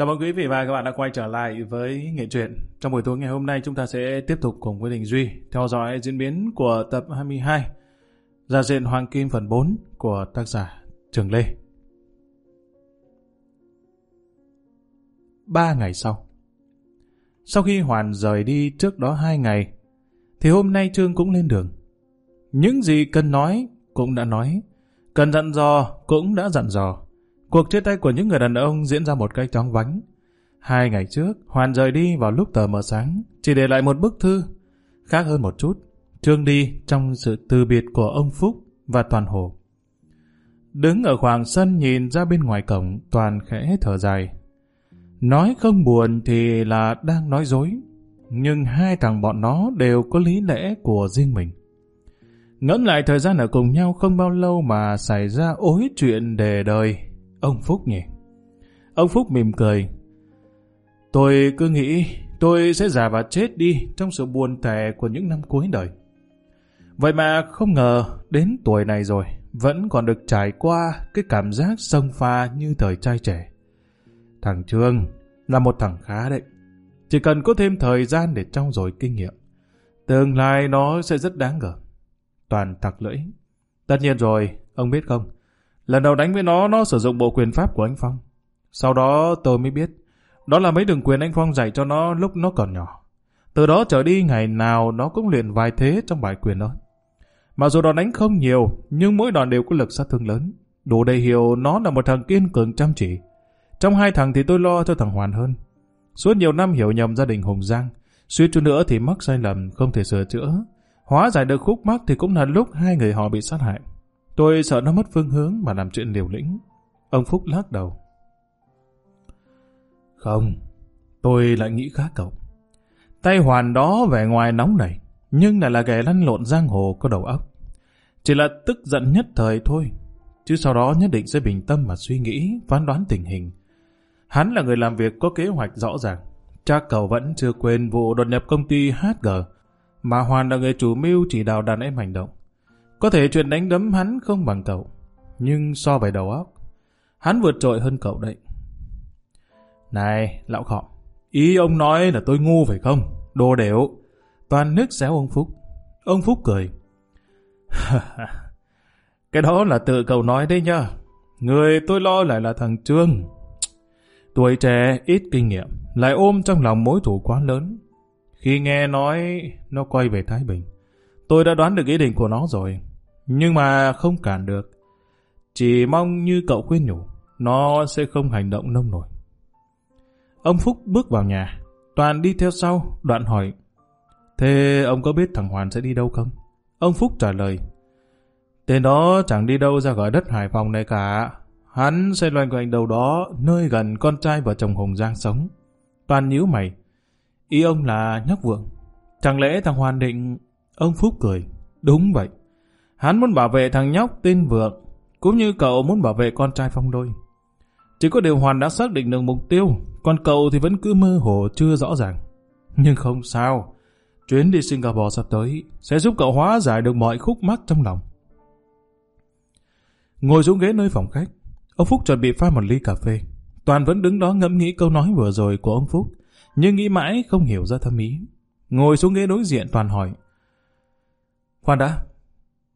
Chào mừng quý vị và các bạn đã quay trở lại với Nghệ truyện. Trong buổi tối ngày hôm nay chúng ta sẽ tiếp tục cùng với Đình Duy theo dõi diễn biến của tập 22 Gia diện Hoàng Kim phần 4 của tác giả Trường Lê. Ba ngày sau Sau khi Hoàn rời đi trước đó hai ngày thì hôm nay Trương cũng lên đường. Những gì cần nói cũng đã nói, cần dặn dò cũng đã dặn dò. Cuộc chia tay của những người đàn ông diễn ra một cách chóng vánh. Hai ngày trước, Hoàn rời đi vào lúc tờ mờ sáng, chỉ để lại một bức thư. Khác hơn một chút, Trương đi trong sự từ biệt của ông Phúc và Toàn Hồ. Đứng ở khoảng sân nhìn ra bên ngoài cổng, Toàn khẽ thở dài. Nói không buồn thì là đang nói dối, nhưng hai thằng bọn nó đều có lý lẽ của riêng mình. Ngẫm lại thời gian ở cùng nhau không bao lâu mà xảy ra ối chuyện đề đời. Ông Phúc nhỉ? Ông Phúc mỉm cười. Tôi cứ nghĩ tôi sẽ già và chết đi trong sự buồn tẻ của những năm cuối đời. Vậy mà không ngờ đến tuổi này rồi vẫn còn được trải qua cái cảm giác sông pha như thời trai trẻ. Thằng Trương là một thằng khá đấy. Chỉ cần có thêm thời gian để trau dồi kinh nghiệm, tương lai nó sẽ rất đáng ngờ Toàn thặc lưỡi. Tất nhiên rồi, ông biết không? Lần đầu đánh với nó, nó sử dụng bộ quyền pháp của anh Phong. Sau đó tôi mới biết, đó là mấy đường quyền anh Phong dạy cho nó lúc nó còn nhỏ. Từ đó trở đi ngày nào nó cũng luyện vài thế trong bài quyền đó. Mặc dù đòn đánh không nhiều, nhưng mỗi đòn đều có lực sát thương lớn. Đủ để hiểu nó là một thằng kiên cường chăm chỉ. Trong hai thằng thì tôi lo cho thằng Hoàn hơn. Suốt nhiều năm hiểu nhầm gia đình Hùng Giang, suýt chút nữa thì mắc sai lầm không thể sửa chữa. Hóa giải được khúc mắc thì cũng là lúc hai người họ bị sát hại. Tôi sợ nó mất phương hướng mà làm chuyện liều lĩnh. Ông Phúc lắc đầu. Không, tôi lại nghĩ khác cậu. Tay hoàn đó vẻ ngoài nóng nảy, nhưng lại là kẻ lăn lộn giang hồ có đầu óc. Chỉ là tức giận nhất thời thôi, chứ sau đó nhất định sẽ bình tâm mà suy nghĩ, phán đoán tình hình. Hắn là người làm việc có kế hoạch rõ ràng. Chắc cậu vẫn chưa quên vụ đột nhập công ty HG, mà Hoàn là người chủ mưu chỉ đạo đàn em hành động. Có thể chuyện đánh đấm hắn không bằng cậu, nhưng so về đầu óc, hắn vượt trội hơn cậu đấy. Này, lão khọ, ý ông nói là tôi ngu phải không? Đồ đều. Toàn nước xéo ông Phúc. Ông Phúc cười. Cái đó là tự cậu nói đấy nhá. Người tôi lo lại là thằng Trương. Tuổi trẻ, ít kinh nghiệm, lại ôm trong lòng mối thủ quá lớn. Khi nghe nói nó quay về Thái Bình, tôi đã đoán được ý định của nó rồi. Nhưng mà không cản được. Chỉ mong như cậu khuyên nhủ, nó sẽ không hành động nông nổi. Ông Phúc bước vào nhà, Toàn đi theo sau, đoạn hỏi. Thế ông có biết thằng Hoàn sẽ đi đâu không? Ông Phúc trả lời. Tên đó chẳng đi đâu ra khỏi đất Hải Phòng này cả. Hắn sẽ loanh quanh đâu đó, nơi gần con trai vợ chồng Hồng Giang sống. Toàn nhíu mày. Ý ông là nhóc vượng. Chẳng lẽ thằng Hoàn định... Ông Phúc cười. Đúng vậy. Hắn muốn bảo vệ thằng nhóc tên Vượng, cũng như cậu muốn bảo vệ con trai Phong Đôi. Chỉ có điều Hoàn đã xác định được mục tiêu, còn cậu thì vẫn cứ mơ hồ chưa rõ ràng. Nhưng không sao, chuyến đi Singapore sắp tới sẽ giúp cậu hóa giải được mọi khúc mắc trong lòng. Ngồi xuống ghế nơi phòng khách, ông Phúc chuẩn bị pha một ly cà phê. Toàn vẫn đứng đó ngẫm nghĩ câu nói vừa rồi của ông Phúc, nhưng nghĩ mãi không hiểu ra thâm ý. Ngồi xuống ghế đối diện Toàn hỏi. Khoan đã,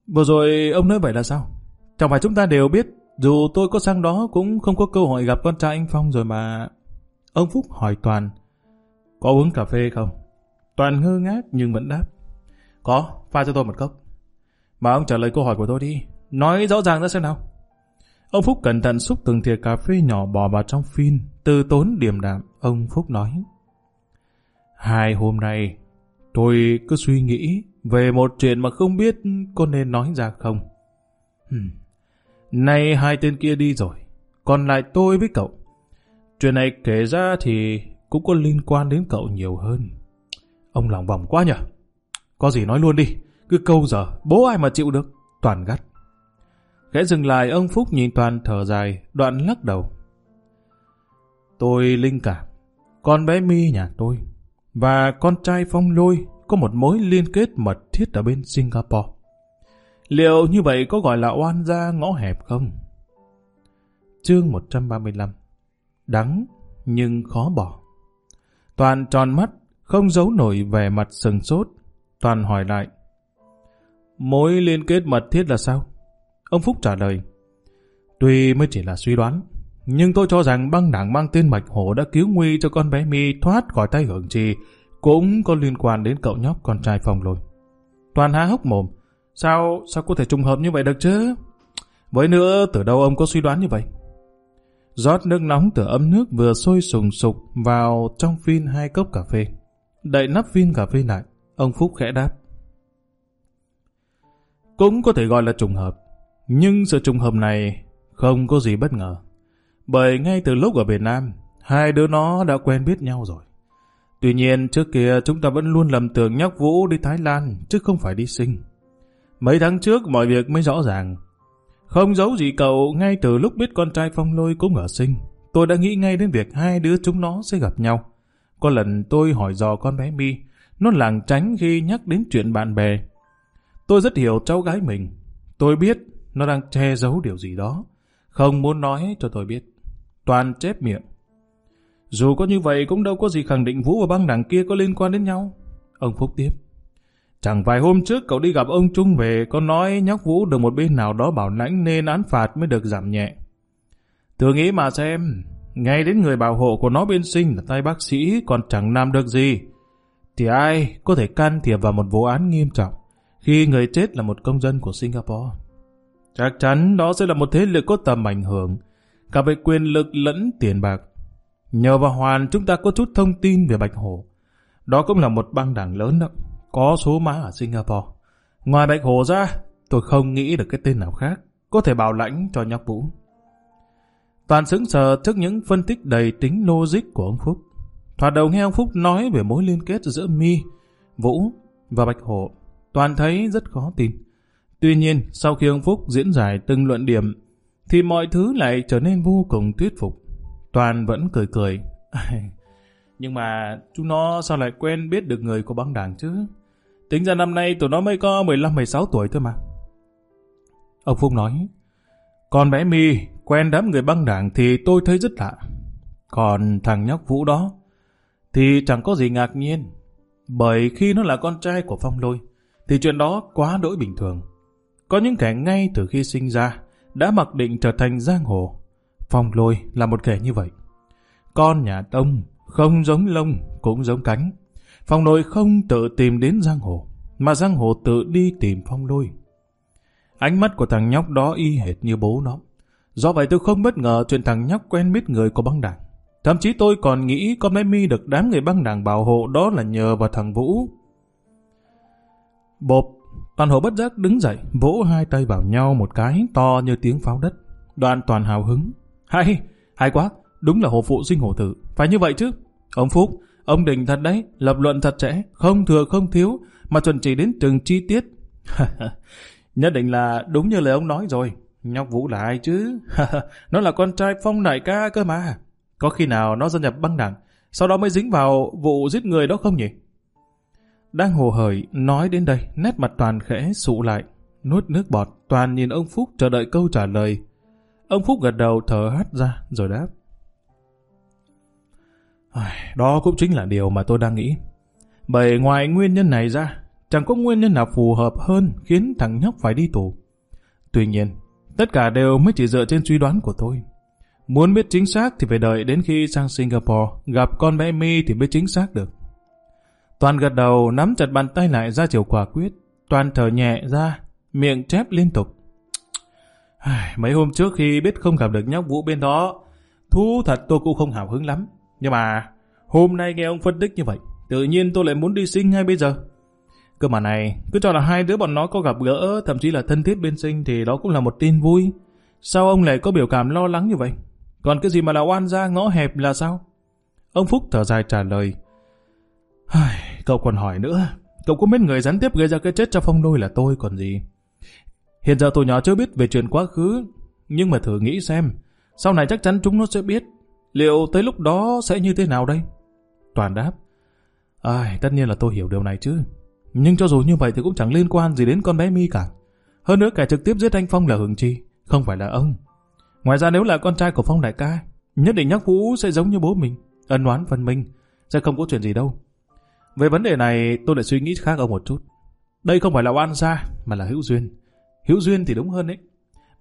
vừa rồi ông nói vậy là sao? Chẳng phải chúng ta đều biết dù tôi có sang đó cũng không có cơ hội gặp con trai anh Phong rồi mà. Ông Phúc hỏi Toàn, có uống cà phê không? Toàn ngơ ngác nhưng vẫn đáp. Có, pha cho tôi một cốc. Mà ông trả lời câu hỏi của tôi đi, nói rõ ràng ra xem nào. Ông Phúc cẩn thận xúc từng thìa cà phê nhỏ bỏ vào trong phin, từ tốn điềm đạm, ông Phúc nói. Hai hôm nay, tôi cứ suy nghĩ về một chuyện mà không biết có nên nói ra không. Hmm. Nay hai tên kia đi rồi, còn lại tôi với cậu. Chuyện này kể ra thì cũng có liên quan đến cậu nhiều hơn. Ông lòng vòng quá nhỉ? Có gì nói luôn đi, cứ câu giờ, bố ai mà chịu được, toàn gắt. Khẽ dừng lại ông Phúc nhìn toàn thở dài, đoạn lắc đầu. Tôi linh cảm, con bé mi nhà tôi, và con trai phong lôi có một mối liên kết mật thiết ở bên Singapore. Liệu như vậy có gọi là oan gia ngõ hẹp không? Chương 135 Đắng nhưng khó bỏ. Toàn tròn mắt, không giấu nổi vẻ mặt sừng sốt. Toàn hỏi lại. Mối liên kết mật thiết là sao? Ông Phúc trả lời. Tuy mới chỉ là suy đoán, nhưng tôi cho rằng băng đảng mang tên Bạch Hổ đã cứu nguy cho con bé mi thoát khỏi tay hưởng trì, cũng có liên quan đến cậu nhóc con trai phòng lôi. Toàn há hốc mồm. Sao, sao có thể trùng hợp như vậy được chứ? Với nữa, từ đâu ông có suy đoán như vậy? rót nước nóng từ ấm nước vừa sôi sùng sục vào trong phin hai cốc cà phê. Đậy nắp phin cà phê lại, ông Phúc khẽ đáp. Cũng có thể gọi là trùng hợp, nhưng sự trùng hợp này không có gì bất ngờ. Bởi ngay từ lúc ở Việt Nam, hai đứa nó đã quen biết nhau rồi. Tuy nhiên trước kia chúng ta vẫn luôn lầm tưởng nhóc Vũ đi Thái Lan chứ không phải đi sinh. Mấy tháng trước mọi việc mới rõ ràng. Không giấu gì cậu, ngay từ lúc biết con trai Phong Lôi cũng ở sinh, tôi đã nghĩ ngay đến việc hai đứa chúng nó sẽ gặp nhau. Có lần tôi hỏi dò con bé Mi, nó lảng tránh khi nhắc đến chuyện bạn bè. Tôi rất hiểu cháu gái mình. Tôi biết nó đang che giấu điều gì đó. Không muốn nói cho tôi biết. Toàn chép miệng. Dù có như vậy cũng đâu có gì khẳng định Vũ và băng đảng kia có liên quan đến nhau. Ông Phúc tiếp. Chẳng vài hôm trước cậu đi gặp ông Trung về có nói nhóc Vũ được một bên nào đó bảo lãnh nên án phạt mới được giảm nhẹ. Thử nghĩ mà xem, ngay đến người bảo hộ của nó bên sinh là tay bác sĩ còn chẳng làm được gì. Thì ai có thể can thiệp vào một vụ án nghiêm trọng khi người chết là một công dân của Singapore? Chắc chắn đó sẽ là một thế lực có tầm ảnh hưởng, cả về quyền lực lẫn tiền bạc. Nhờ vào Hoàn chúng ta có chút thông tin về Bạch Hổ. Đó cũng là một băng đảng lớn đó có số má ở Singapore. Ngoài Bạch Hồ ra, tôi không nghĩ được cái tên nào khác có thể bảo lãnh cho nhóc Vũ. Toàn sững sờ trước những phân tích đầy tính logic của ông Phúc. Thoạt đầu nghe ông Phúc nói về mối liên kết giữa Mi, Vũ và Bạch Hồ, Toàn thấy rất khó tin. Tuy nhiên, sau khi ông Phúc diễn giải từng luận điểm, thì mọi thứ lại trở nên vô cùng thuyết phục. Toàn vẫn cười cười. Nhưng mà chúng nó sao lại quen biết được người của băng đảng chứ? Tính ra năm nay tụi nó mới có 15-16 tuổi thôi mà. Ông Phúc nói, Con bé mi quen đám người băng đảng thì tôi thấy rất lạ. Còn thằng nhóc Vũ đó thì chẳng có gì ngạc nhiên. Bởi khi nó là con trai của Phong Lôi thì chuyện đó quá đỗi bình thường. Có những kẻ ngay từ khi sinh ra đã mặc định trở thành giang hồ. Phong Lôi là một kẻ như vậy. Con nhà Tông không giống lông cũng giống cánh. Phong lôi không tự tìm đến giang hồ, mà giang hồ tự đi tìm phong lôi. Ánh mắt của thằng nhóc đó y hệt như bố nó. Do vậy tôi không bất ngờ chuyện thằng nhóc quen biết người của băng đảng. Thậm chí tôi còn nghĩ con bé mi được đám người băng đảng bảo hộ đó là nhờ vào thằng Vũ. Bộp, toàn hồ bất giác đứng dậy, vỗ hai tay vào nhau một cái to như tiếng pháo đất. Đoạn toàn hào hứng. Hay, hay quá, đúng là hồ phụ sinh hồ tử. Phải như vậy chứ. Ông Phúc, Ông định thật đấy, lập luận thật trẻ, không thừa không thiếu, mà chuẩn chỉ đến từng chi tiết. Nhất định là đúng như lời ông nói rồi. Nhóc Vũ là ai chứ? nó là con trai Phong đại ca cơ mà. Có khi nào nó gia nhập băng đảng, sau đó mới dính vào vụ giết người đó không nhỉ? Đang hồ hởi, nói đến đây, nét mặt Toàn khẽ sụ lại. Nuốt nước bọt, Toàn nhìn ông Phúc chờ đợi câu trả lời. Ông Phúc gật đầu thở hắt ra, rồi đáp. Đó cũng chính là điều mà tôi đang nghĩ. Bởi ngoài nguyên nhân này ra, chẳng có nguyên nhân nào phù hợp hơn khiến thằng nhóc phải đi tù. Tuy nhiên, tất cả đều mới chỉ dựa trên suy đoán của tôi. Muốn biết chính xác thì phải đợi đến khi sang Singapore gặp con bé My thì mới chính xác được. Toàn gật đầu nắm chặt bàn tay lại ra chiều quả quyết. Toàn thở nhẹ ra, miệng chép liên tục. Mấy hôm trước khi biết không gặp được nhóc Vũ bên đó, thú thật tôi cũng không hào hứng lắm. Nhưng mà hôm nay nghe ông phân tích như vậy, tự nhiên tôi lại muốn đi sinh ngay bây giờ. Cơ mà này, cứ cho là hai đứa bọn nó có gặp gỡ, thậm chí là thân thiết bên sinh thì đó cũng là một tin vui. Sao ông lại có biểu cảm lo lắng như vậy? Còn cái gì mà là oan ra ngõ hẹp là sao? Ông Phúc thở dài trả lời. Cậu còn hỏi nữa, cậu có biết người gián tiếp gây ra cái chết cho phong đôi là tôi còn gì? Hiện giờ tôi nhỏ chưa biết về chuyện quá khứ, nhưng mà thử nghĩ xem, sau này chắc chắn chúng nó sẽ biết Liệu tới lúc đó sẽ như thế nào đây? Toàn đáp. Ai, tất nhiên là tôi hiểu điều này chứ. Nhưng cho dù như vậy thì cũng chẳng liên quan gì đến con bé mi cả. Hơn nữa kẻ trực tiếp giết anh Phong là Hường Chi, không phải là ông. Ngoài ra nếu là con trai của Phong đại ca, Nhất định nhắc Vũ sẽ giống như bố mình, ân oán phân minh, sẽ không có chuyện gì đâu. Về vấn đề này tôi lại suy nghĩ khác ông một chút. Đây không phải là oan gia, mà là hữu duyên. Hữu duyên thì đúng hơn đấy.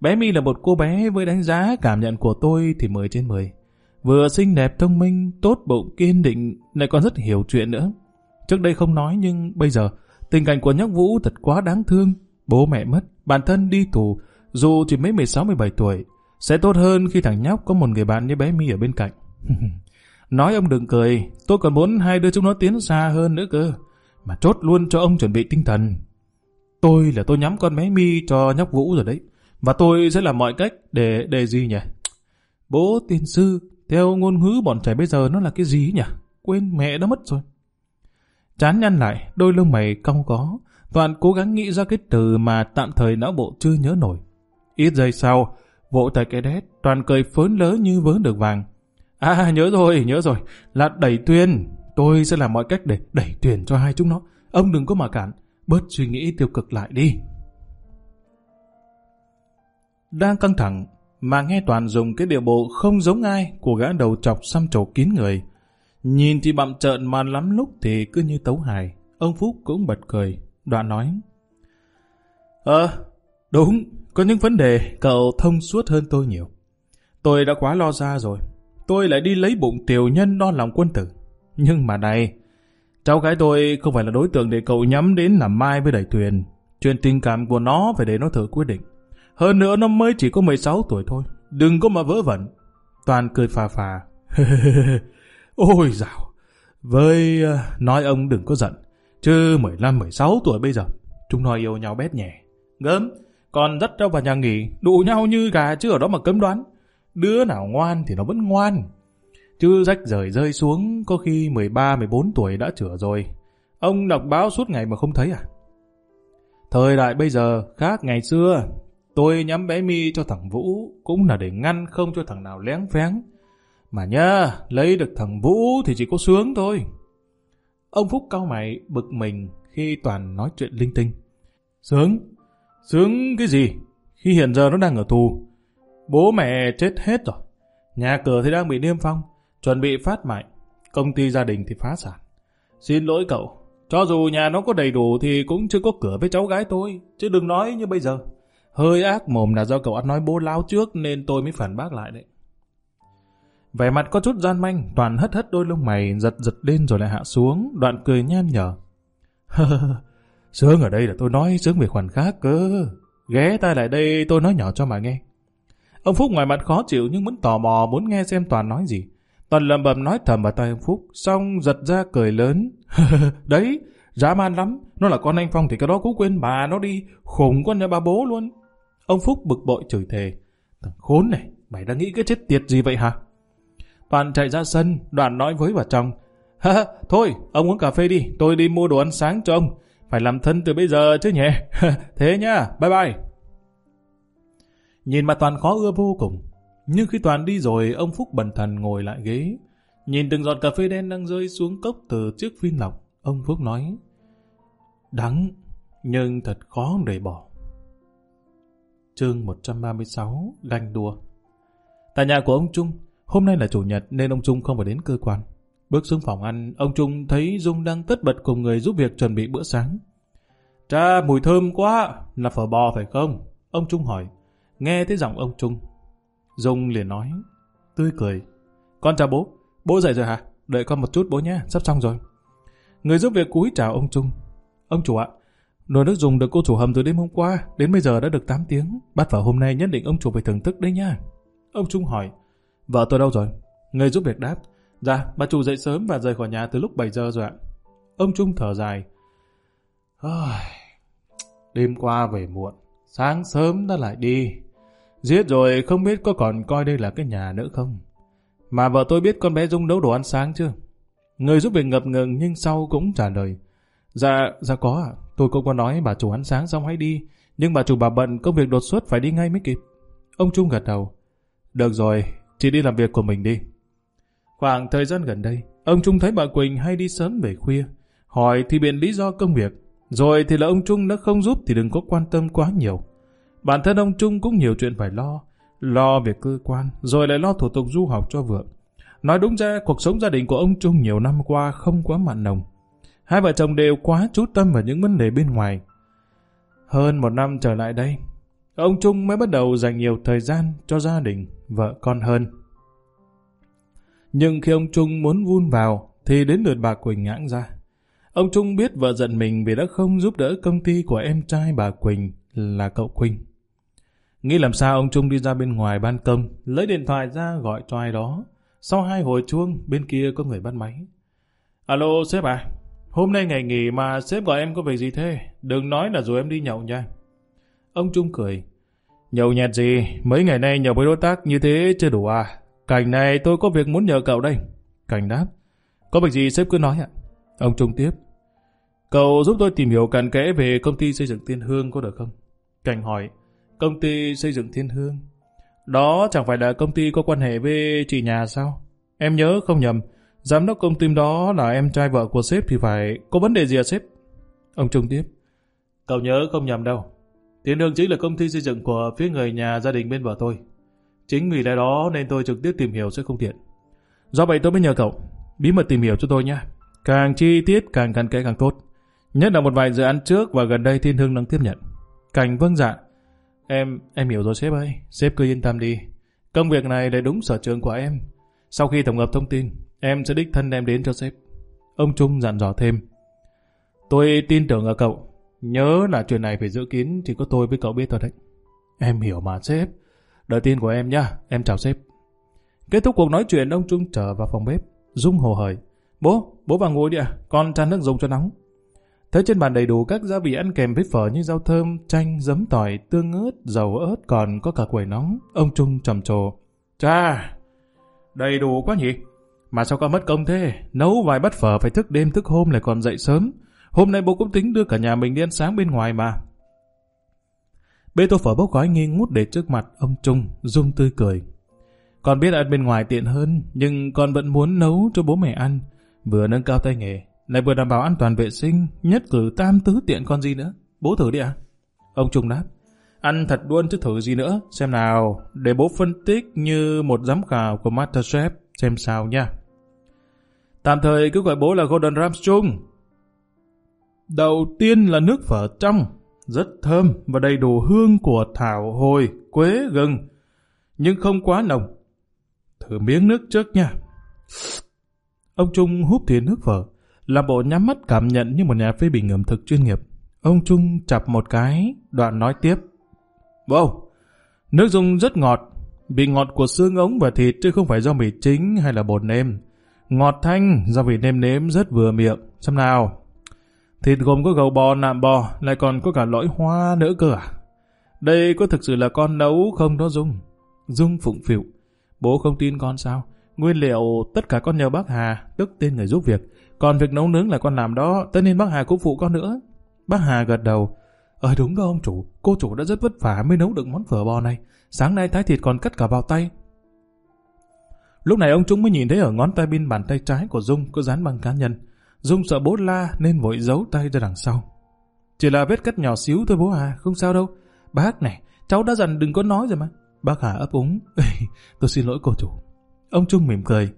Bé My là một cô bé với đánh giá cảm nhận của tôi thì 10 trên 10. Vừa xinh đẹp thông minh, tốt bụng, kiên định, lại còn rất hiểu chuyện nữa. Trước đây không nói nhưng bây giờ, tình cảnh của nhóc Vũ thật quá đáng thương. Bố mẹ mất, bản thân đi tù, dù chỉ mấy 16-17 tuổi, sẽ tốt hơn khi thằng nhóc có một người bạn như bé My ở bên cạnh. nói ông đừng cười, tôi còn muốn hai đứa chúng nó tiến xa hơn nữa cơ. Mà chốt luôn cho ông chuẩn bị tinh thần. Tôi là tôi nhắm con máy mi cho nhóc Vũ rồi đấy. Và tôi sẽ làm mọi cách để... để gì nhỉ? Bố tiên sư, theo ngôn ngữ bọn trẻ bây giờ nó là cái gì nhỉ? Quên mẹ nó mất rồi. Chán nhăn lại, đôi lông mày cong có. Toàn cố gắng nghĩ ra cái từ mà tạm thời não bộ chưa nhớ nổi. Ít giây sau, vỗ tay cái đét, toàn cười phớn lớ như vớ được vàng. À nhớ rồi, nhớ rồi, là đẩy tuyên. Tôi sẽ làm mọi cách để đẩy tuyển cho hai chúng nó. Ông đừng có mà cản, bớt suy nghĩ tiêu cực lại đi. Đang căng thẳng, mà nghe Toàn dùng cái điệu bộ không giống ai của gã đầu chọc xăm trổ kín người. Nhìn thì bặm trợn mà lắm lúc thì cứ như tấu hài. Ông Phúc cũng bật cười, đoạn nói. Ờ, đúng, có những vấn đề cậu thông suốt hơn tôi nhiều. Tôi đã quá lo ra rồi. Tôi lại đi lấy bụng tiểu nhân đo lòng quân tử. Nhưng mà này, cháu gái tôi không phải là đối tượng để cậu nhắm đến làm mai với đẩy thuyền. Chuyện tình cảm của nó phải để nó thử quyết định. Hơn nữa nó mới chỉ có 16 tuổi thôi. Đừng có mà vỡ vẩn. Toàn cười phà phà. Ôi dào. Với... Ờ, nói ông đừng có giận. Chứ 15-16 tuổi bây giờ. Chúng nó yêu nhau bét nhẹ. Gớm. Còn dắt đâu vào nhà nghỉ. Đụ nhau như gà chứ ở đó mà cấm đoán. Đứa nào ngoan thì nó vẫn ngoan. Chứ rách rời rơi xuống có khi 13-14 tuổi đã chữa rồi. Ông đọc báo suốt ngày mà không thấy à? Thời đại bây giờ khác ngày xưa, Tôi nhắm bé mi cho thằng Vũ cũng là để ngăn không cho thằng nào lén phén. Mà nhá, lấy được thằng Vũ thì chỉ có sướng thôi. Ông Phúc cao mày bực mình khi Toàn nói chuyện linh tinh. Sướng? Sướng cái gì? Khi hiện giờ nó đang ở tù. Bố mẹ chết hết rồi. Nhà cửa thì đang bị niêm phong, chuẩn bị phát mại. Công ty gia đình thì phá sản. Xin lỗi cậu, cho dù nhà nó có đầy đủ thì cũng chưa có cửa với cháu gái tôi, chứ đừng nói như bây giờ. Hơi ác mồm là do cậu ăn nói bố láo trước nên tôi mới phản bác lại đấy. Vẻ mặt có chút gian manh, toàn hất hất đôi lông mày, giật giật lên rồi lại hạ xuống, đoạn cười nham nhở. sướng ở đây là tôi nói sướng về khoản khác cơ. Ghé tay lại đây tôi nói nhỏ cho mà nghe. Ông Phúc ngoài mặt khó chịu nhưng vẫn tò mò muốn nghe xem Toàn nói gì. Toàn lầm bầm nói thầm vào tay ông Phúc, xong giật ra cười lớn. Đấy, dã man lắm, nó là con anh Phong thì cái đó cũng quên bà nó đi, khủng con nhà bà bố luôn. Ông Phúc bực bội chửi thề. Thằng khốn này, mày đang nghĩ cái chết tiệt gì vậy hả? Toàn chạy ra sân, đoàn nói với vào trong. Ha, thôi, ông uống cà phê đi, tôi đi mua đồ ăn sáng cho ông. Phải làm thân từ bây giờ chứ nhỉ? Thế nhá, bye bye. Nhìn mà Toàn khó ưa vô cùng. Nhưng khi Toàn đi rồi, ông Phúc bần thần ngồi lại ghế. Nhìn từng giọt cà phê đen đang rơi xuống cốc từ chiếc phin lọc, ông Phúc nói. Đắng, nhưng thật khó để bỏ. Chương 136 Ganh đua Tại nhà của ông Trung, hôm nay là chủ nhật nên ông Trung không phải đến cơ quan. Bước xuống phòng ăn, ông Trung thấy Dung đang tất bật cùng người giúp việc chuẩn bị bữa sáng. Cha, mùi thơm quá, là phở bò phải không? Ông Trung hỏi. Nghe thấy giọng ông Trung. Dung liền nói, tươi cười. Con chào bố, bố dậy rồi hả? Đợi con một chút bố nhé, sắp xong rồi. Người giúp việc cúi chào ông Trung. Ông chủ ạ, Nồi nước dùng được cô chủ hầm từ đêm hôm qua, đến bây giờ đã được 8 tiếng. Bắt vào hôm nay nhất định ông chủ phải thưởng thức đấy nha. Ông Trung hỏi, vợ tôi đâu rồi? Người giúp việc đáp, dạ, bà chủ dậy sớm và rời khỏi nhà từ lúc 7 giờ rồi ạ. Ông Trung thở dài, đêm qua về muộn, sáng sớm đã lại đi. Giết rồi không biết có còn coi đây là cái nhà nữa không? Mà vợ tôi biết con bé Dung nấu đồ ăn sáng chưa? Người giúp việc ngập ngừng nhưng sau cũng trả lời. Dạ, dạ có ạ. Tôi cũng có nói bà chủ ăn sáng xong hãy đi, nhưng bà chủ bà bận công việc đột xuất phải đi ngay mới kịp. Ông Trung gật đầu. Được rồi, chị đi làm việc của mình đi. Khoảng thời gian gần đây, ông Trung thấy bà Quỳnh hay đi sớm về khuya. Hỏi thì biện lý do công việc. Rồi thì là ông Trung đã không giúp thì đừng có quan tâm quá nhiều. Bản thân ông Trung cũng nhiều chuyện phải lo. lo việc cơ quan, rồi lại lo thủ tục du học cho vợ. Nói đúng ra, cuộc sống gia đình của ông Trung nhiều năm qua không quá mặn nồng. Hai vợ chồng đều quá chú tâm vào những vấn đề bên ngoài. Hơn một năm trở lại đây, ông Trung mới bắt đầu dành nhiều thời gian cho gia đình, vợ con hơn. Nhưng khi ông Trung muốn vun vào, thì đến lượt bà Quỳnh ngãng ra. Ông Trung biết vợ giận mình vì đã không giúp đỡ công ty của em trai bà Quỳnh là cậu Quỳnh. Nghĩ làm sao ông Trung đi ra bên ngoài ban công, lấy điện thoại ra gọi cho ai đó. Sau hai hồi chuông, bên kia có người bắt máy. Alo, sếp à? Hôm nay ngày nghỉ mà sếp gọi em có việc gì thế? Đừng nói là rồi em đi nhậu nha. Ông Trung cười. Nhậu nhẹt gì? Mấy ngày nay nhậu với đối tác như thế chưa đủ à? Cảnh này tôi có việc muốn nhờ cậu đây. Cảnh đáp. Có việc gì sếp cứ nói ạ. Ông Trung tiếp. Cậu giúp tôi tìm hiểu cặn kẽ về công ty xây dựng Tiên Hương có được không? Cảnh hỏi. Công ty xây dựng Thiên Hương? Đó chẳng phải là công ty có quan hệ với chị nhà sao? Em nhớ không nhầm, giám đốc công ty đó là em trai vợ của sếp thì phải có vấn đề gì à sếp? Ông Trung tiếp. Cậu nhớ không nhầm đâu. Thiên Hương chính là công ty xây dựng của phía người nhà gia đình bên vợ tôi. Chính vì lẽ đó nên tôi trực tiếp tìm hiểu sẽ không tiện. Do vậy tôi mới nhờ cậu, bí mật tìm hiểu cho tôi nha. Càng chi tiết càng cặn kẽ càng tốt. Nhất là một vài dự án trước và gần đây Thiên Hương đang tiếp nhận. Cảnh vâng dạ. Em, em hiểu rồi sếp ơi. Sếp cứ yên tâm đi. Công việc này là đúng sở trường của em. Sau khi tổng hợp thông tin, em sẽ đích thân đem đến cho sếp. Ông Trung dặn dò thêm. Tôi tin tưởng ở cậu. Nhớ là chuyện này phải giữ kín chỉ có tôi với cậu biết thôi đấy. Em hiểu mà sếp. Đợi tin của em nhá. Em chào sếp. Kết thúc cuộc nói chuyện ông Trung trở vào phòng bếp. Dung hồ hởi. Bố, bố vào ngồi đi à? Con chăn nước dùng cho nóng. Thấy trên bàn đầy đủ các gia vị ăn kèm với phở như rau thơm, chanh, giấm tỏi, tương ớt, dầu ớt còn có cả quẩy nóng. Ông Trung trầm trồ. Cha, đầy đủ quá nhỉ? Mà sao con mất công thế? Nấu vài bát phở phải thức đêm thức hôm lại còn dậy sớm. Hôm nay bố cũng tính đưa cả nhà mình đi ăn sáng bên ngoài mà. Bê tô phở bốc gói nghi ngút để trước mặt ông Trung, Dung tươi cười. Con biết ăn bên ngoài tiện hơn, nhưng con vẫn muốn nấu cho bố mẹ ăn. Vừa nâng cao tay nghề, lại vừa đảm bảo an toàn vệ sinh, nhất cử tam tứ tiện con gì nữa. Bố thử đi ạ. À? Ông Trung đáp. Ăn thật luôn chứ thử gì nữa. Xem nào, để bố phân tích như một giám khảo của Masterchef, xem sao nha. Tạm thời cứ gọi bố là Golden Rams Trung. Đầu tiên là nước phở trong, rất thơm và đầy đủ hương của thảo hồi, quế, gừng, nhưng không quá nồng. Thử miếng nước trước nha. Ông Trung húp thìa nước phở, làm bộ nhắm mắt cảm nhận như một nhà phê bình ẩm thực chuyên nghiệp. Ông Trung chập một cái, đoạn nói tiếp. Wow, nước dùng rất ngọt, vị ngọt của xương ống và thịt chứ không phải do mì chính hay là bột nêm. Ngọt thanh do vị nêm nếm rất vừa miệng. Xem nào, thịt gồm có gầu bò, nạm bò, lại còn có cả lõi hoa nữa cơ à? Đây có thực sự là con nấu không đó Dung? Dung phụng phịu. Bố không tin con sao? Nguyên liệu tất cả con nhờ bác Hà, tức tên người giúp việc. Còn việc nấu nướng là con làm đó, tất nhiên bác Hà cũng phụ con nữa. Bác Hà gật đầu. Ờ đúng đó ông chủ, cô chủ đã rất vất vả mới nấu được món phở bò này. Sáng nay thái thịt còn cắt cả vào tay. Lúc này ông Trung mới nhìn thấy ở ngón tay bên bàn tay trái của Dung có dán băng cá nhân. Dung sợ bố la nên vội giấu tay ra đằng sau. Chỉ là vết cắt nhỏ xíu thôi bố à, không sao đâu. Bác này, cháu đã dặn đừng có nói rồi mà. Bác Hà ấp úng. Tôi xin lỗi cô chủ. Ông Trung mỉm cười.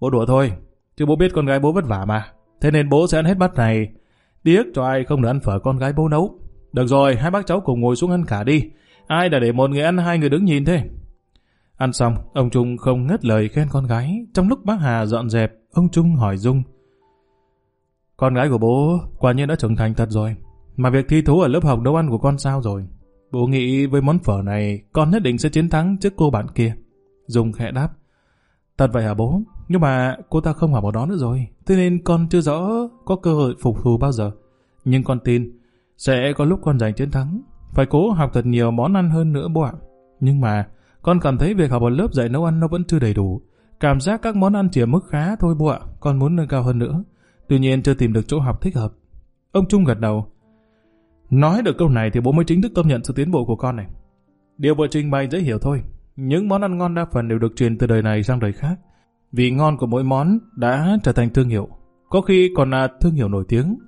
Bố đùa thôi, chứ bố biết con gái bố vất vả mà. Thế nên bố sẽ ăn hết bát này. Điếc cho ai không được ăn phở con gái bố nấu. Được rồi, hai bác cháu cùng ngồi xuống ăn cả đi. Ai đã để một người ăn hai người đứng nhìn thế? Ăn xong, ông Trung không ngất lời khen con gái. Trong lúc bác Hà dọn dẹp, ông Trung hỏi Dung. Con gái của bố quả nhiên đã trưởng thành thật rồi. Mà việc thi thú ở lớp học nấu ăn của con sao rồi? Bố nghĩ với món phở này, con nhất định sẽ chiến thắng trước cô bạn kia. Dung khẽ đáp. Thật vậy hả bố? Nhưng mà cô ta không học ở đó nữa rồi. Thế nên con chưa rõ có cơ hội phục thù bao giờ. Nhưng con tin, sẽ có lúc con giành chiến thắng. Phải cố học thật nhiều món ăn hơn nữa bố ạ. Nhưng mà, con cảm thấy việc học ở lớp dạy nấu ăn nó vẫn chưa đầy đủ. Cảm giác các món ăn chỉ ở mức khá thôi bố ạ. Con muốn nâng cao hơn nữa. Tuy nhiên chưa tìm được chỗ học thích hợp. Ông Trung gật đầu. Nói được câu này thì bố mới chính thức công nhận sự tiến bộ của con này. Điều vừa trình bày dễ hiểu thôi. Những món ăn ngon đa phần đều được truyền từ đời này sang đời khác. Vị ngon của mỗi món đã trở thành thương hiệu. Có khi còn là thương hiệu nổi tiếng.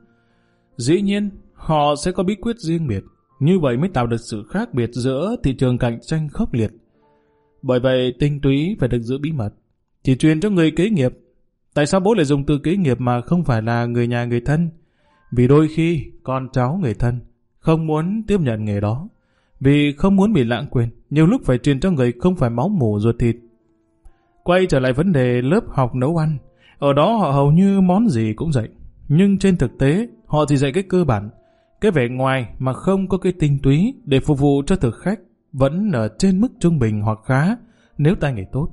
Dĩ nhiên, họ sẽ có bí quyết riêng biệt. Như vậy mới tạo được sự khác biệt giữa thị trường cạnh tranh khốc liệt. Bởi vậy tinh túy phải được giữ bí mật. Chỉ truyền cho người kế nghiệp. Tại sao bố lại dùng từ kế nghiệp mà không phải là người nhà người thân? Vì đôi khi con cháu người thân không muốn tiếp nhận nghề đó. Vì không muốn bị lãng quên, nhiều lúc phải truyền cho người không phải máu mủ ruột thịt. Quay trở lại vấn đề lớp học nấu ăn. Ở đó họ hầu như món gì cũng dạy. Nhưng trên thực tế, họ chỉ dạy cái cơ bản. Cái vẻ ngoài mà không có cái tinh túy để phục vụ cho thực khách vẫn ở trên mức trung bình hoặc khá nếu tay nghề tốt.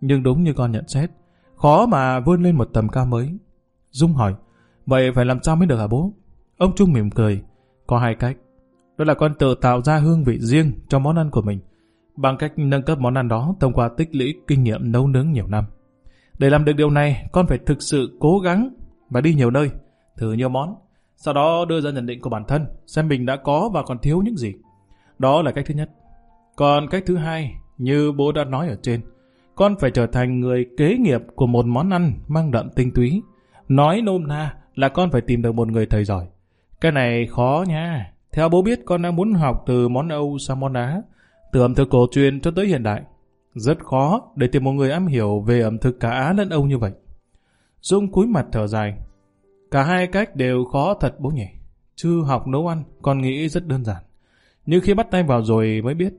Nhưng đúng như con nhận xét, khó mà vươn lên một tầm cao mới. Dung hỏi, vậy phải làm sao mới được hả bố? Ông Trung mỉm cười, có hai cách. Đó là con tự tạo ra hương vị riêng cho món ăn của mình, bằng cách nâng cấp món ăn đó thông qua tích lũy kinh nghiệm nấu nướng nhiều năm. Để làm được điều này, con phải thực sự cố gắng và đi nhiều nơi, thử nhiều món, sau đó đưa ra nhận định của bản thân, xem mình đã có và còn thiếu những gì. Đó là cách thứ nhất. Còn cách thứ hai, như bố đã nói ở trên, con phải trở thành người kế nghiệp của một món ăn mang đậm tinh túy. Nói nôm na là con phải tìm được một người thầy giỏi. Cái này khó nha. Theo bố biết con đang muốn học từ món Âu sang món Á, từ ẩm thực cổ truyền cho tới hiện đại. Rất khó để tìm một người am hiểu về ẩm thực cả Á lẫn Âu như vậy. Dung cúi mặt thở dài. Cả hai cách đều khó thật bố nhỉ. Chưa học nấu ăn, con nghĩ rất đơn giản. Nhưng khi bắt tay vào rồi mới biết.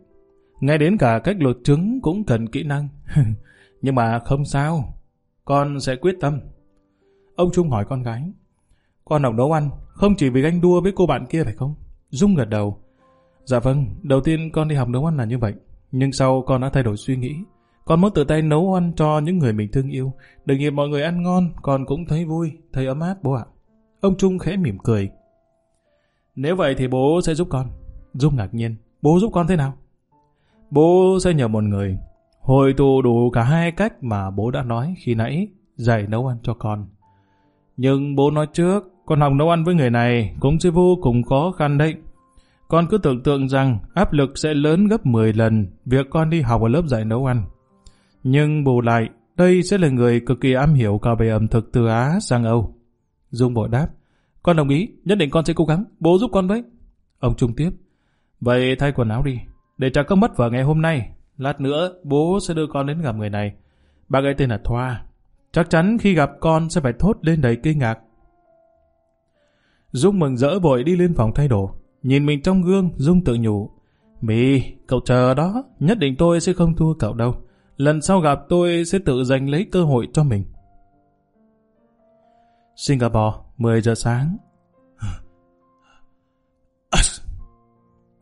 Nghe đến cả cách luộc trứng cũng cần kỹ năng. Nhưng mà không sao. Con sẽ quyết tâm. Ông Trung hỏi con gái. Con học nấu ăn, không chỉ vì ganh đua với cô bạn kia phải không? Dung gật đầu. Dạ vâng, đầu tiên con đi học nấu ăn là như vậy. Nhưng sau con đã thay đổi suy nghĩ. Con muốn tự tay nấu ăn cho những người mình thương yêu. Được nhìn mọi người ăn ngon, con cũng thấy vui, thấy ấm áp bố ạ. Ông Trung khẽ mỉm cười. Nếu vậy thì bố sẽ giúp con. Dung ngạc nhiên. Bố giúp con thế nào? Bố sẽ nhờ một người Hồi tụ đủ cả hai cách mà bố đã nói khi nãy dạy nấu ăn cho con. Nhưng bố nói trước, con học nấu ăn với người này cũng sẽ vô cùng khó khăn đấy. Con cứ tưởng tượng rằng áp lực sẽ lớn gấp 10 lần việc con đi học ở lớp dạy nấu ăn. Nhưng bù lại, đây sẽ là người cực kỳ am hiểu cả về ẩm thực từ Á sang Âu. Dung bội đáp, con đồng ý, nhất định con sẽ cố gắng, bố giúp con với. Ông Trung tiếp, vậy thay quần áo đi, để trả công mất vào ngày hôm nay. Lát nữa, bố sẽ đưa con đến gặp người này. Bà ấy tên là Thoa. Chắc chắn khi gặp con sẽ phải thốt lên đầy kinh ngạc. Dung mừng rỡ vội đi lên phòng thay đồ. Nhìn mình trong gương, Dung tự nhủ. Mì, cậu chờ đó, nhất định tôi sẽ không thua cậu đâu. Lần sau gặp tôi sẽ tự giành lấy cơ hội cho mình. Singapore, 10 giờ sáng.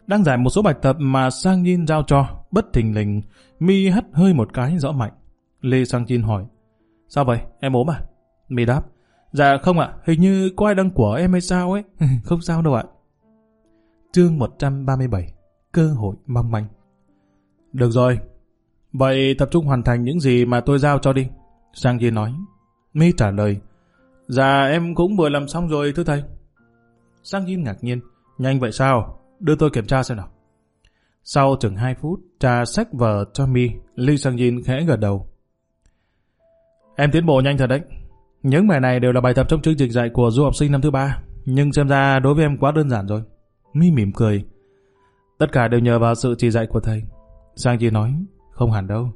Đang giải một số bài tập mà Sang Yin giao cho, bất thình lình, mi hắt hơi một cái rõ mạnh. Lê Sang Yin hỏi, sao vậy, em ốm à? Mi đáp, dạ không ạ, hình như có ai đăng của em hay sao ấy, không sao đâu ạ. Chương 137, cơ hội mong manh. Được rồi, vậy tập trung hoàn thành những gì mà tôi giao cho đi. Sang Yin nói. Mi trả lời, dạ em cũng vừa làm xong rồi thưa thầy. Sang Yin ngạc nhiên, nhanh vậy sao? đưa tôi kiểm tra xem nào. Sau chừng 2 phút, trà sách vở cho mi, Lee Sang Jin khẽ gật đầu. Em tiến bộ nhanh thật đấy. Những bài này đều là bài tập trong chương trình dạy của du học sinh năm thứ ba, nhưng xem ra đối với em quá đơn giản rồi. Mi mỉm cười. Tất cả đều nhờ vào sự chỉ dạy của thầy. Sang chỉ nói, không hẳn đâu.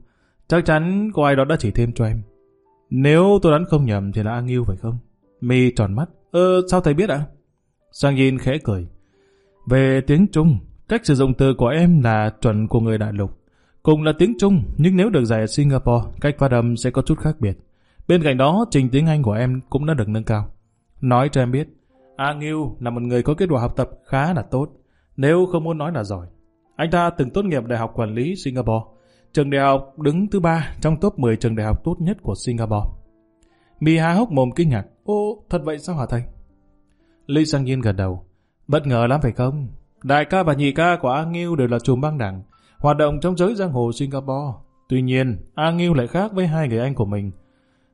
Chắc chắn có ai đó đã chỉ thêm cho em. Nếu tôi đoán không nhầm thì là An Yêu phải không? Mi tròn mắt. Ờ, sao thầy biết ạ? Sang Jin khẽ cười. Về tiếng Trung, cách sử dụng từ của em là chuẩn của người đại lục. Cùng là tiếng Trung, nhưng nếu được dạy ở Singapore, cách phát âm sẽ có chút khác biệt. Bên cạnh đó, trình tiếng Anh của em cũng đã được nâng cao. Nói cho em biết, A Nghiêu là một người có kết quả học tập khá là tốt, nếu không muốn nói là giỏi. Anh ta từng tốt nghiệp Đại học Quản lý Singapore, trường đại học đứng thứ ba trong top 10 trường đại học tốt nhất của Singapore. Mi há hốc mồm kinh ngạc, ô, thật vậy sao hả thầy? Lý Sang nhiên gật đầu, Bất ngờ lắm phải không? Đại ca và nhị ca của A Nghiêu đều là chùm băng đảng, hoạt động trong giới giang hồ Singapore. Tuy nhiên, A Nghiêu lại khác với hai người anh của mình.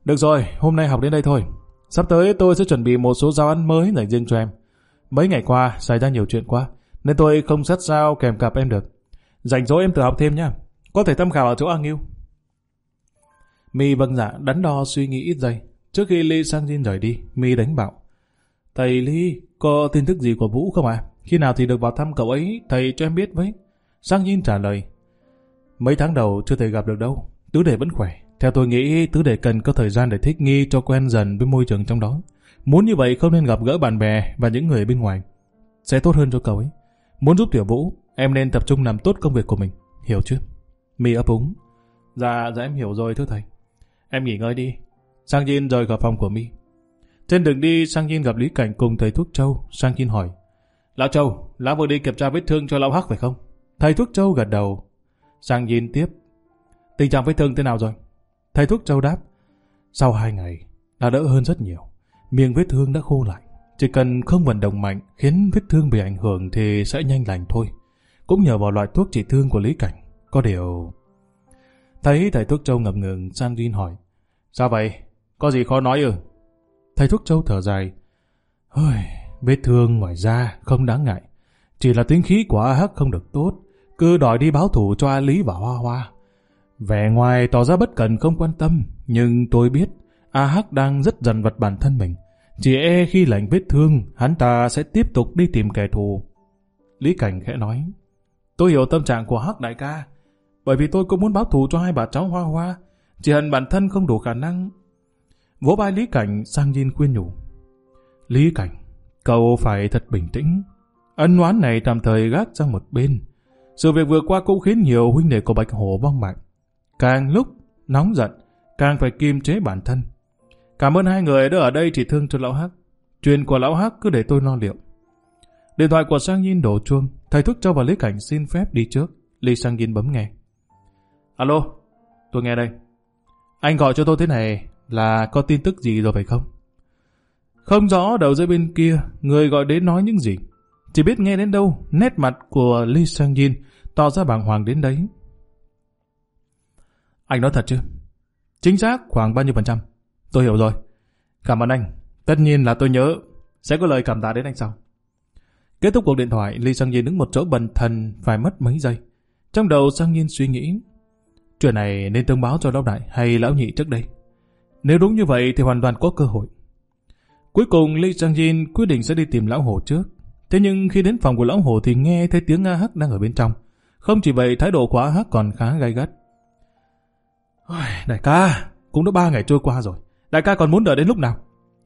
Được rồi, hôm nay học đến đây thôi. Sắp tới tôi sẽ chuẩn bị một số giáo ăn mới dành riêng cho em. Mấy ngày qua xảy ra nhiều chuyện quá, nên tôi không sát sao kèm cặp em được. Rảnh rỗi em tự học thêm nhé. Có thể tham khảo ở chỗ A Nghiêu. Mi vâng dạ đắn đo suy nghĩ ít giây. Trước khi Ly sang Jin rời đi, Mi đánh bảo. Thầy Ly, có tin tức gì của Vũ không ạ? Khi nào thì được vào thăm cậu ấy, thầy cho em biết với. Sang Yin trả lời. Mấy tháng đầu chưa thể gặp được đâu. Tứ đề vẫn khỏe. Theo tôi nghĩ tứ đệ cần có thời gian để thích nghi cho quen dần với môi trường trong đó. Muốn như vậy không nên gặp gỡ bạn bè và những người bên ngoài. Sẽ tốt hơn cho cậu ấy. Muốn giúp Tiểu Vũ, em nên tập trung làm tốt công việc của mình. Hiểu chứ? Mi ấp úng. Dạ, dạ em hiểu rồi thưa thầy. Em nghỉ ngơi đi. Sang Jin rời khỏi phòng của Mi. Trên đường đi, Sang Jin gặp Lý Cảnh cùng thầy thuốc Châu. Sang Jin hỏi. Lão Châu, lão vừa đi kiểm tra vết thương cho lão Hắc phải không? Thầy thuốc Châu gật đầu. Sang Jin tiếp. Tình trạng vết thương thế nào rồi? Thầy thuốc Châu đáp. Sau hai ngày, đã đỡ hơn rất nhiều. Miệng vết thương đã khô lại. Chỉ cần không vận động mạnh khiến vết thương bị ảnh hưởng thì sẽ nhanh lành thôi. Cũng nhờ vào loại thuốc trị thương của Lý Cảnh. Có điều... Thấy thầy thuốc Châu ngập ngừng, Sang Jin hỏi. Sao vậy? Có gì khó nói ư? Thầy thuốc Châu thở dài. Ôi, vết thương ngoài da không đáng ngại. Chỉ là tính khí của A Hắc không được tốt. Cứ đòi đi báo thủ cho A Lý và Hoa Hoa. Vẻ ngoài tỏ ra bất cần không quan tâm. Nhưng tôi biết A Hắc đang rất dần vật bản thân mình. Chỉ e khi lành vết thương, hắn ta sẽ tiếp tục đi tìm kẻ thù. Lý Cảnh khẽ nói. Tôi hiểu tâm trạng của Hắc đại ca. Bởi vì tôi cũng muốn báo thù cho hai bà cháu Hoa Hoa. Chỉ hận bản thân không đủ khả năng. Vỗ vai Lý Cảnh sang nhìn khuyên nhủ. Lý Cảnh, cậu phải thật bình tĩnh. Ân oán này tạm thời gác sang một bên. Sự việc vừa qua cũng khiến nhiều huynh đệ của Bạch Hổ vong mạng. Càng lúc nóng giận, càng phải kiềm chế bản thân. Cảm ơn hai người đã ở đây chỉ thương cho lão Hắc. Chuyện của lão Hắc cứ để tôi lo liệu. Điện thoại của Sang Yin đổ chuông, thầy thuốc cho vào Lý Cảnh xin phép đi trước. Lý Sang Yin bấm nghe. Alo, tôi nghe đây. Anh gọi cho tôi thế này là có tin tức gì rồi phải không? Không rõ đầu dây bên kia, người gọi đến nói những gì. Chỉ biết nghe đến đâu, nét mặt của lý Sang Yin tỏ ra bàng hoàng đến đấy. Anh nói thật chứ? Chính xác khoảng bao nhiêu phần trăm? Tôi hiểu rồi. Cảm ơn anh. Tất nhiên là tôi nhớ. Sẽ có lời cảm tạ đến anh sau. Kết thúc cuộc điện thoại, Lý Sang Nhiên đứng một chỗ bần thần phải mất mấy giây. Trong đầu Sang Nhiên suy nghĩ, chuyện này nên thông báo cho lão đại hay lão nhị trước đây. Nếu đúng như vậy thì hoàn toàn có cơ hội. Cuối cùng Lee Sang Jin quyết định sẽ đi tìm lão hồ trước. Thế nhưng khi đến phòng của lão hồ thì nghe thấy tiếng A Hắc đang ở bên trong. Không chỉ vậy thái độ của A Hắc còn khá gay gắt. Đại ca, cũng đã ba ngày trôi qua rồi. Đại ca còn muốn đợi đến lúc nào?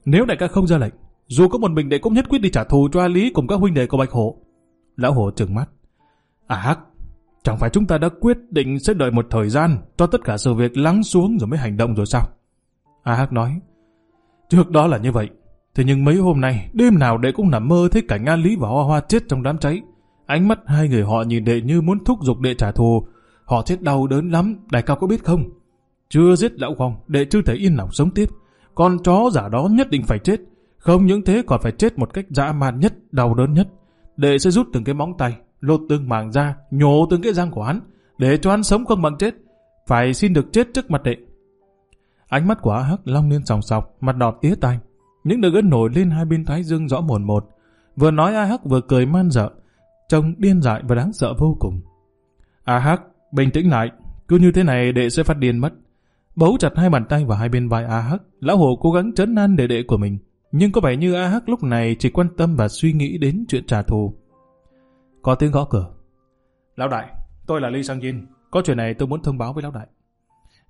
Nếu đại ca không ra lệnh, dù có một mình đệ cũng nhất quyết đi trả thù cho A Lý cùng các huynh đệ của Bạch Hổ. Lão hổ trừng mắt. À Hắc, chẳng phải chúng ta đã quyết định sẽ đợi một thời gian cho tất cả sự việc lắng xuống rồi mới hành động rồi sao? A Hắc nói. Trước đó là như vậy. Thế nhưng mấy hôm nay, đêm nào đệ cũng nằm mơ thấy cảnh A Lý và Hoa Hoa chết trong đám cháy. Ánh mắt hai người họ nhìn đệ như muốn thúc giục đệ trả thù. Họ chết đau đớn lắm, đại ca có biết không? Chưa giết lão phong, để chưa thể yên lòng sống tiếp. Con chó giả đó nhất định phải chết. Không những thế còn phải chết một cách dã man nhất, đau đớn nhất. Đệ sẽ rút từng cái móng tay, lột từng màng da, nhổ từng cái răng của hắn, để cho hắn sống không bằng chết. Phải xin được chết trước mặt đệ. Ánh mắt của A Hắc long lên sòng sọc, mặt đỏ tía tai. Những đường gân nổi lên hai bên thái dương rõ mồn một. Vừa nói A Hắc vừa cười man dợ, trông điên dại và đáng sợ vô cùng. A Hắc, bình tĩnh lại, cứ như thế này đệ sẽ phát điên mất. Bấu chặt hai bàn tay vào hai bên vai A Hắc, lão hồ cố gắng chấn an đệ đệ của mình. Nhưng có vẻ như A Hắc lúc này chỉ quan tâm và suy nghĩ đến chuyện trả thù. Có tiếng gõ cửa. Lão đại, tôi là Lee Sang Jin. Có chuyện này tôi muốn thông báo với lão đại.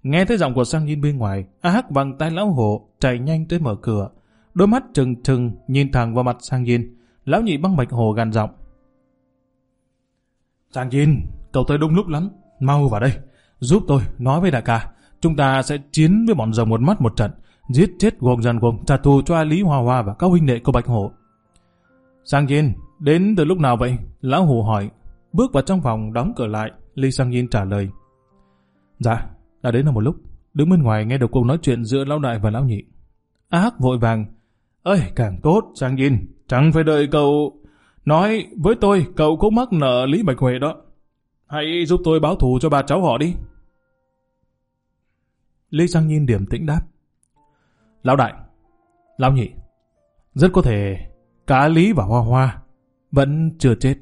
Nghe thấy giọng của Sang Yin bên ngoài, A Hắc bằng tay lão hổ chạy nhanh tới mở cửa. Đôi mắt trừng trừng nhìn thẳng vào mặt Sang Yin. Lão nhị băng bạch hồ gàn giọng. Sang Yin, cậu tới đúng lúc lắm. Mau vào đây. Giúp tôi nói với đại ca. Chúng ta sẽ chiến với bọn rồng một mắt một trận. Giết chết gồm dần gồm trả thù cho Lý Hòa Hòa và các huynh đệ của Bạch Hổ. Sang Yin, đến từ lúc nào vậy? Lão Hù hỏi. Bước vào trong phòng đóng cửa lại. Lee Sang Yin trả lời. Dạ, đã đến là một lúc, đứng bên ngoài nghe được cuộc nói chuyện giữa lão đại và lão nhị. A Hắc vội vàng, ơi càng tốt, Sang Yin, chẳng phải đợi cậu... Nói với tôi, cậu cũng mắc nợ Lý Bạch Huệ đó. Hãy giúp tôi báo thù cho bà cháu họ đi. Lý Sang nhiên điểm tĩnh đáp. Lão đại, lão nhị, rất có thể cả Lý và Hoa Hoa vẫn chưa chết.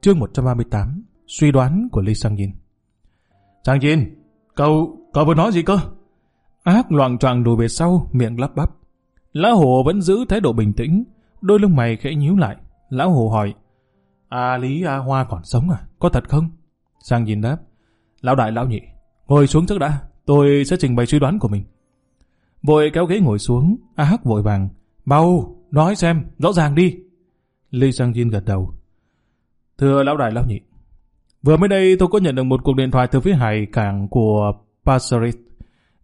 Chương 138 Suy đoán của Lý Sang nhiên. Sang nhiên, cậu, cậu vừa nói gì cơ? Ác loạn choạng đùi về sau, miệng lắp bắp. Lão Hồ vẫn giữ thái độ bình tĩnh, đôi lông mày khẽ nhíu lại. Lão Hồ hỏi, A Lý A Hoa còn sống à? Có thật không? Sang nhìn đáp. Lão đại lão nhị, ngồi xuống trước đã, tôi sẽ trình bày suy đoán của mình. Vội kéo ghế ngồi xuống, A Hắc vội vàng. Bao, nói xem, rõ ràng đi. Lee Sang Jin gật đầu. Thưa lão đại lão nhị, vừa mới đây tôi có nhận được một cuộc điện thoại từ phía hải cảng của Passerit.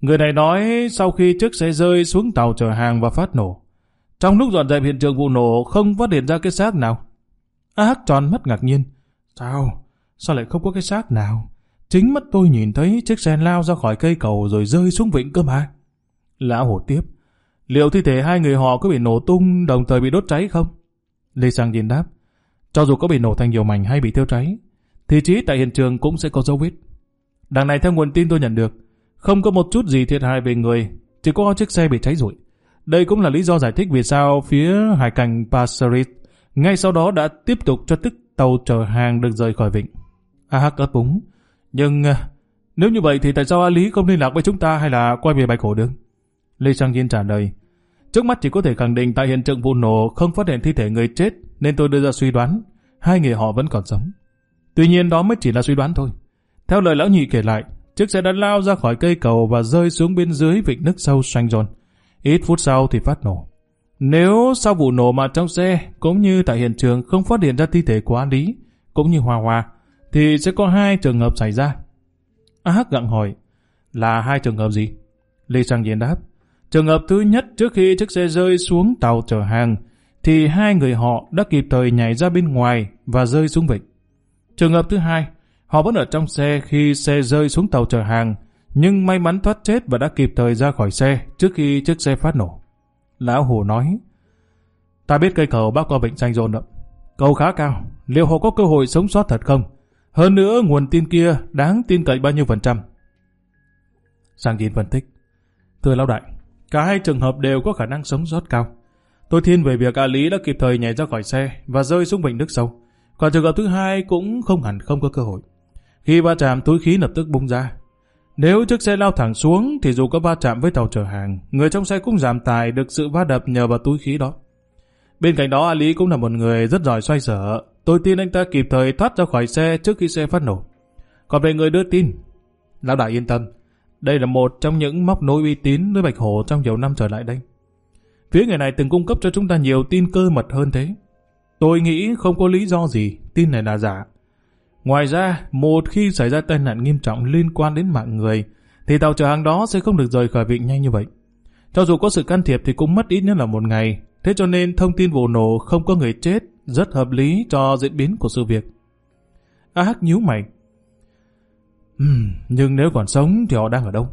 Người này nói sau khi chiếc xe rơi xuống tàu chở hàng và phát nổ. Trong lúc dọn dẹp hiện trường vụ nổ không phát hiện ra cái xác nào. A Hắc tròn mắt ngạc nhiên. Sao? Sao lại không có cái xác nào? Chính mắt tôi nhìn thấy chiếc xe lao ra khỏi cây cầu rồi rơi xuống vịnh cơ mà. Lão hổ tiếp. Liệu thi thể hai người họ có bị nổ tung đồng thời bị đốt cháy không? Lê Sang Diên đáp. Cho dù có bị nổ thành nhiều mảnh hay bị thiêu cháy, thì chí tại hiện trường cũng sẽ có dấu vết. Đằng này theo nguồn tin tôi nhận được, không có một chút gì thiệt hại về người, chỉ có chiếc xe bị cháy rụi. Đây cũng là lý do giải thích vì sao phía hải cảnh Passerit ngay sau đó đã tiếp tục cho tức tàu chở hàng được rời khỏi vịnh. A Hắc ấp úng. Nhưng ờ, nếu như vậy thì tại sao A Lý không liên lạc với chúng ta hay là quay về bạch hổ đường? Lê Sang Yên trả lời. Trước mắt chỉ có thể khẳng định tại hiện trường vụ nổ không phát hiện thi thể người chết nên tôi đưa ra suy đoán hai người họ vẫn còn sống. Tuy nhiên đó mới chỉ là suy đoán thôi. Theo lời lão nhị kể lại, chiếc xe đã lao ra khỏi cây cầu và rơi xuống bên dưới vịnh nước sâu xanh rồn. Ít phút sau thì phát nổ. Nếu sau vụ nổ mà trong xe cũng như tại hiện trường không phát hiện ra thi thể của An Lý cũng như Hòa Hòa thì sẽ có hai trường hợp xảy ra. A Hắc gặng hỏi là hai trường hợp gì? Lê Sang Diên đáp Trường hợp thứ nhất trước khi chiếc xe rơi xuống tàu chở hàng thì hai người họ đã kịp thời nhảy ra bên ngoài và rơi xuống vịnh. Trường hợp thứ hai, họ vẫn ở trong xe khi xe rơi xuống tàu chở hàng nhưng may mắn thoát chết và đã kịp thời ra khỏi xe trước khi chiếc xe phát nổ. Lão Hồ nói, ta biết cây cầu bác qua vịnh xanh rôn đó. Cầu khá cao, liệu họ có cơ hội sống sót thật không? Hơn nữa, nguồn tin kia đáng tin cậy bao nhiêu phần trăm? Sang Jin phân tích, thưa lão đại, cả hai trường hợp đều có khả năng sống sót cao. Tôi thiên về việc A Lý đã kịp thời nhảy ra khỏi xe và rơi xuống vịnh nước sâu. Còn trường hợp thứ hai cũng không hẳn không có cơ hội. Khi va chạm túi khí lập tức bung ra, nếu chiếc xe lao thẳng xuống thì dù có va chạm với tàu chở hàng, người trong xe cũng giảm tài được sự va đập nhờ vào túi khí đó. Bên cạnh đó A Lý cũng là một người rất giỏi xoay sở. Tôi tin anh ta kịp thời thoát ra khỏi xe trước khi xe phát nổ. Còn về người đưa tin, Lão Đại yên tâm. Đây là một trong những móc nối uy tín với Bạch Hổ trong nhiều năm trở lại đây. Phía người này từng cung cấp cho chúng ta nhiều tin cơ mật hơn thế. Tôi nghĩ không có lý do gì tin này là giả. Ngoài ra, một khi xảy ra tai nạn nghiêm trọng liên quan đến mạng người, thì tàu chở hàng đó sẽ không được rời khỏi vịnh nhanh như vậy. Cho dù có sự can thiệp thì cũng mất ít nhất là một ngày, thế cho nên thông tin vụ nổ không có người chết rất hợp lý cho diễn biến của sự việc. A Hắc nhíu mày. Uhm, nhưng nếu còn sống thì họ đang ở đâu?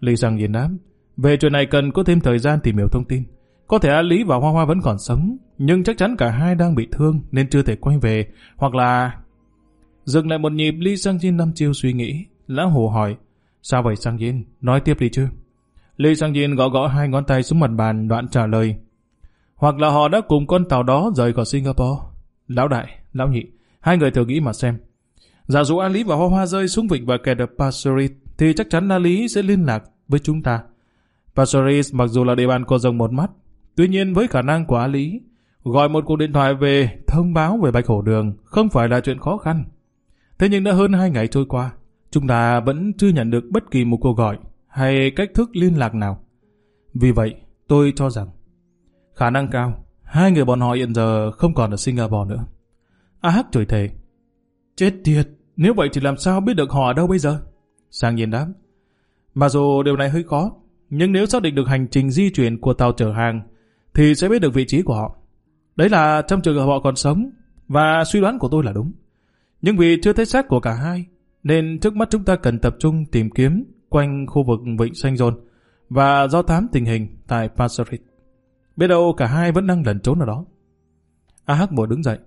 Lý Sang nhìn đáp. Về chuyện này cần có thêm thời gian tìm hiểu thông tin. Có thể A Lý và Hoa Hoa vẫn còn sống, nhưng chắc chắn cả hai đang bị thương nên chưa thể quay về, hoặc là Dừng lại một nhịp Lý Sang Jin năm chiêu suy nghĩ. Lão Hồ hỏi, sao vậy Sang Jin? Nói tiếp đi chứ. Lý Sang Jin gõ gõ hai ngón tay xuống mặt bàn đoạn trả lời. Hoặc là họ đã cùng con tàu đó rời khỏi Singapore. Lão đại, lão nhị, hai người thử nghĩ mà xem. Giả dụ A Lý và Hoa Hoa rơi xuống vịnh và kẹt ở Passerit, thì chắc chắn A Lý sẽ liên lạc với chúng ta. Passerit mặc dù là địa bàn của rồng một mắt, tuy nhiên với khả năng của A Lý, gọi một cuộc điện thoại về thông báo về Bạch Hổ Đường không phải là chuyện khó khăn. Thế nhưng đã hơn hai ngày trôi qua, chúng ta vẫn chưa nhận được bất kỳ một cuộc gọi hay cách thức liên lạc nào. Vì vậy, tôi cho rằng khả năng cao, hai người bọn họ hiện giờ không còn ở Singapore nữa. A Hắc chửi thề. Chết tiệt, nếu vậy thì làm sao biết được họ ở đâu bây giờ? Sang nhiên đáp. Mà dù điều này hơi khó, nhưng nếu xác định được hành trình di chuyển của tàu chở hàng, thì sẽ biết được vị trí của họ. Đấy là trong trường hợp họ còn sống, và suy đoán của tôi là đúng. Nhưng vì chưa thấy xác của cả hai, nên trước mắt chúng ta cần tập trung tìm kiếm quanh khu vực Vịnh Xanh Rôn và do thám tình hình tại Pacific. Biết đâu cả hai vẫn đang lẩn trốn ở đó. A Hắc vội đứng dậy.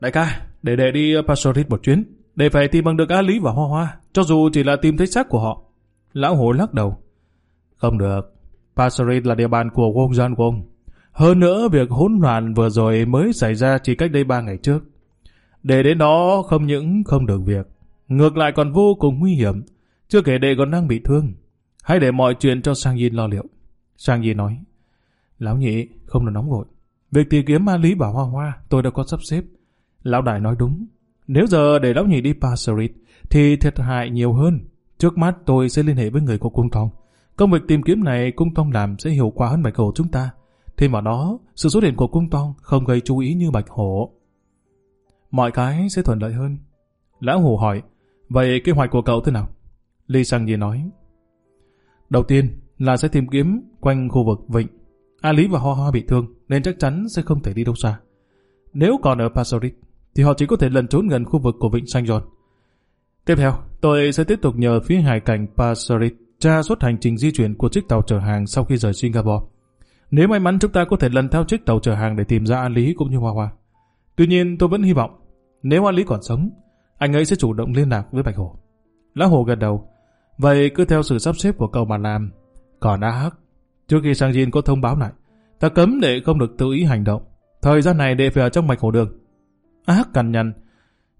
Đại ca, để đệ đi Pasorit một chuyến, để phải tìm bằng được A Lý và Hoa Hoa, cho dù chỉ là tìm thấy xác của họ. Lão Hồ lắc đầu. Không được, Pasorit là địa bàn của Wong Gian của. Hơn nữa, việc hỗn loạn vừa rồi mới xảy ra chỉ cách đây ba ngày trước. Để đến đó không những không được việc, ngược lại còn vô cùng nguy hiểm, chưa kể đệ còn đang bị thương. Hãy để mọi chuyện cho Sang Yin lo liệu. Sang Yin nói, Lão nhị, không được nóng vội. Việc tìm kiếm ma lý bảo hoa hoa tôi đã có sắp xếp. Lão đại nói đúng. Nếu giờ để lão nhị đi Passerit thì thiệt hại nhiều hơn. Trước mắt tôi sẽ liên hệ với người của cung thong. Công việc tìm kiếm này cung thong làm sẽ hiệu quả hơn bạch hổ chúng ta. Thêm vào đó, sự xuất hiện của cung thong không gây chú ý như bạch hổ. Mọi cái sẽ thuận lợi hơn. Lão hổ hỏi, vậy kế hoạch của cậu thế nào? Lee Sang Yi nói, đầu tiên là sẽ tìm kiếm quanh khu vực vịnh. A Lý và Hoa Hoa bị thương nên chắc chắn sẽ không thể đi đâu xa. Nếu còn ở Pasorit, thì họ chỉ có thể lần trốn gần khu vực của vịnh Saint John. Tiếp theo, tôi sẽ tiếp tục nhờ phía hải cảnh Pasorit tra suốt hành trình di chuyển của chiếc tàu chở hàng sau khi rời Singapore. Nếu may mắn chúng ta có thể lần theo chiếc tàu chở hàng để tìm ra A Lý cũng như Hoa Hoa. Tuy nhiên tôi vẫn hy vọng, nếu A Lý còn sống, anh ấy sẽ chủ động liên lạc với Bạch Hổ. Lá Hồ gật đầu, vậy cứ theo sự sắp xếp của cậu mà làm. Còn A Hắc, trước khi sang Jin có thông báo lại, ta cấm để không được tự ý hành động. Thời gian này để phải ở trong mạch Hổ đường. Ác cằn nhằn,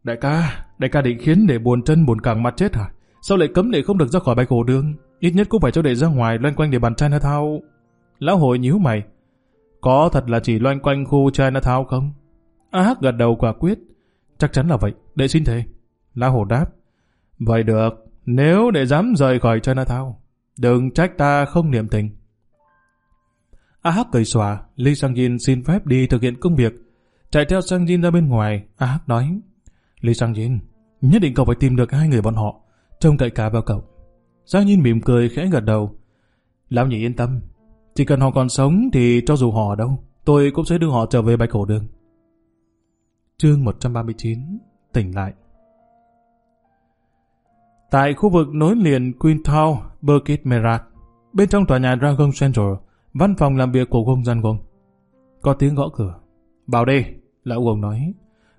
đại ca, đại ca định khiến để buồn chân buồn cẳng mặt chết hả? Sao lại cấm để không được ra khỏi Bạch Hổ đường? Ít nhất cũng phải cho để ra ngoài loanh quanh địa bàn Chinatown. Lão hội nhíu mày. Có thật là chỉ loanh quanh khu Chinatown không? Ác gật đầu quả quyết. Chắc chắn là vậy, đệ xin thề. Lão hồ đáp. Vậy được, nếu đệ dám rời khỏi Chinatown, đừng trách ta không niệm tình. A Hắc cười xòa, Lee Sang Jin xin phép đi thực hiện công việc. Chạy theo Sang Jin ra bên ngoài, A Hắc nói. Lee Sang Jin, nhất định cậu phải tìm được hai người bọn họ, trông cậy cả vào cậu. Sang Jin mỉm cười khẽ gật đầu. Lão nhị yên tâm, chỉ cần họ còn sống thì cho dù họ ở đâu, tôi cũng sẽ đưa họ trở về bạch cổ đường. Chương 139 Tỉnh lại Tại khu vực nối liền Queentown, Burkitt Merat, bên trong tòa nhà Dragon Central, văn phòng làm việc của Uông Gian Gong. Có tiếng gõ cửa. Vào đây, lão Uông nói.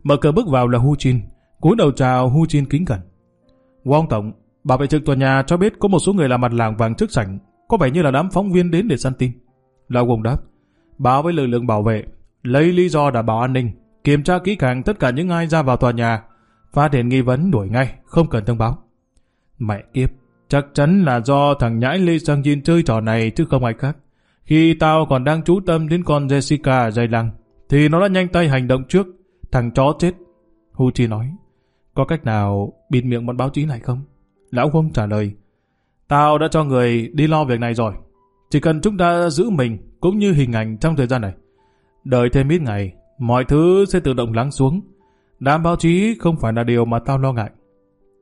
Mở cửa bước vào là Hu Chin, cúi đầu chào Hu Chin kính cẩn. Wong Tổng, bảo vệ trực tòa nhà cho biết có một số người làm mặt làng vàng trước sảnh có vẻ như là đám phóng viên đến để săn tin. Lão Uông đáp, báo với lực lượng bảo vệ, lấy lý do đảm bảo an ninh, kiểm tra kỹ càng tất cả những ai ra vào tòa nhà, phát hiện nghi vấn đuổi ngay, không cần thông báo. Mẹ kiếp, chắc chắn là do thằng nhãi Lê Sang Jin chơi trò này chứ không ai khác. Khi tao còn đang chú tâm đến con Jessica ở dây lăng, thì nó đã nhanh tay hành động trước, thằng chó chết. Hu Chi nói, có cách nào bịt miệng bọn báo chí này không? Lão Quân trả lời, Tao đã cho người đi lo việc này rồi. Chỉ cần chúng ta giữ mình cũng như hình ảnh trong thời gian này. Đợi thêm ít ngày, mọi thứ sẽ tự động lắng xuống. Đám báo chí không phải là điều mà tao lo ngại.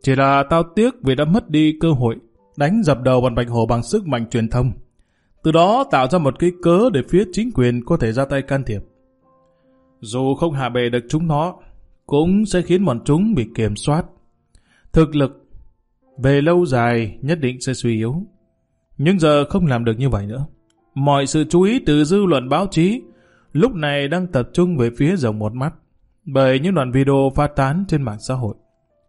Chỉ là tao tiếc vì đã mất đi cơ hội đánh dập đầu bọn Bạch Hồ bằng sức mạnh truyền thông. Từ đó tạo ra một cái cớ để phía chính quyền có thể ra tay can thiệp. Dù không hạ bệ được chúng nó, cũng sẽ khiến bọn chúng bị kiểm soát. Thực lực về lâu dài nhất định sẽ suy yếu. Nhưng giờ không làm được như vậy nữa. Mọi sự chú ý từ dư luận báo chí lúc này đang tập trung về phía rồng một mắt bởi những đoạn video phát tán trên mạng xã hội.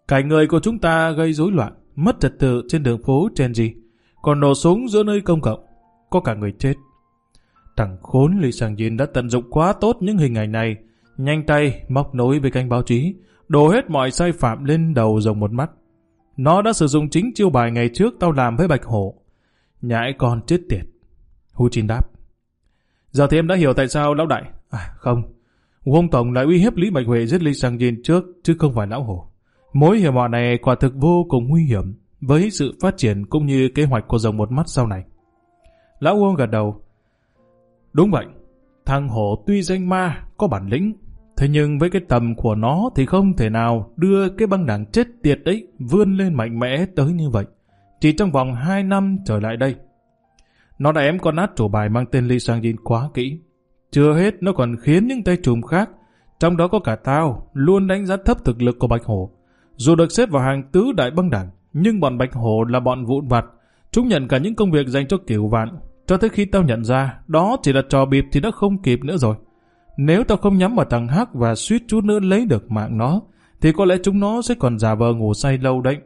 Cảnh người của chúng ta gây rối loạn, mất trật tự trên đường phố trên gì còn nổ súng giữa nơi công cộng, có cả người chết. Thằng khốn Lý Sang Jin đã tận dụng quá tốt những hình ảnh này, nhanh tay móc nối với kênh báo chí, đổ hết mọi sai phạm lên đầu rồng một mắt. Nó đã sử dụng chính chiêu bài ngày trước tao làm với Bạch Hổ. Nhãi con chết tiệt. Hu Chin đáp. Giờ thì em đã hiểu tại sao lão đại. À không. Wong Tổng lại uy hiếp Lý Bạch Huệ giết Lý Sang Jin trước chứ không phải lão hổ. Mối hiểm họa này quả thực vô cùng nguy hiểm với sự phát triển cũng như kế hoạch của rồng một mắt sau này. Lão Uông gật đầu. Đúng vậy. Thằng hổ tuy danh ma, có bản lĩnh, Thế nhưng với cái tầm của nó thì không thể nào đưa cái băng đảng chết tiệt ấy vươn lên mạnh mẽ tới như vậy. Chỉ trong vòng 2 năm trở lại đây. Nó đã ém con át chủ bài mang tên Lee Sang Jin quá kỹ. Chưa hết nó còn khiến những tay trùm khác, trong đó có cả tao, luôn đánh giá thấp thực lực của Bạch Hổ. Dù được xếp vào hàng tứ đại băng đảng, nhưng bọn Bạch Hổ là bọn vụn vặt. Chúng nhận cả những công việc dành cho kiểu vạn. Cho tới khi tao nhận ra, đó chỉ là trò bịp thì đã không kịp nữa rồi. Nếu tao không nhắm vào thằng Hắc và suýt chút nữa lấy được mạng nó, thì có lẽ chúng nó sẽ còn giả vờ ngủ say lâu đấy.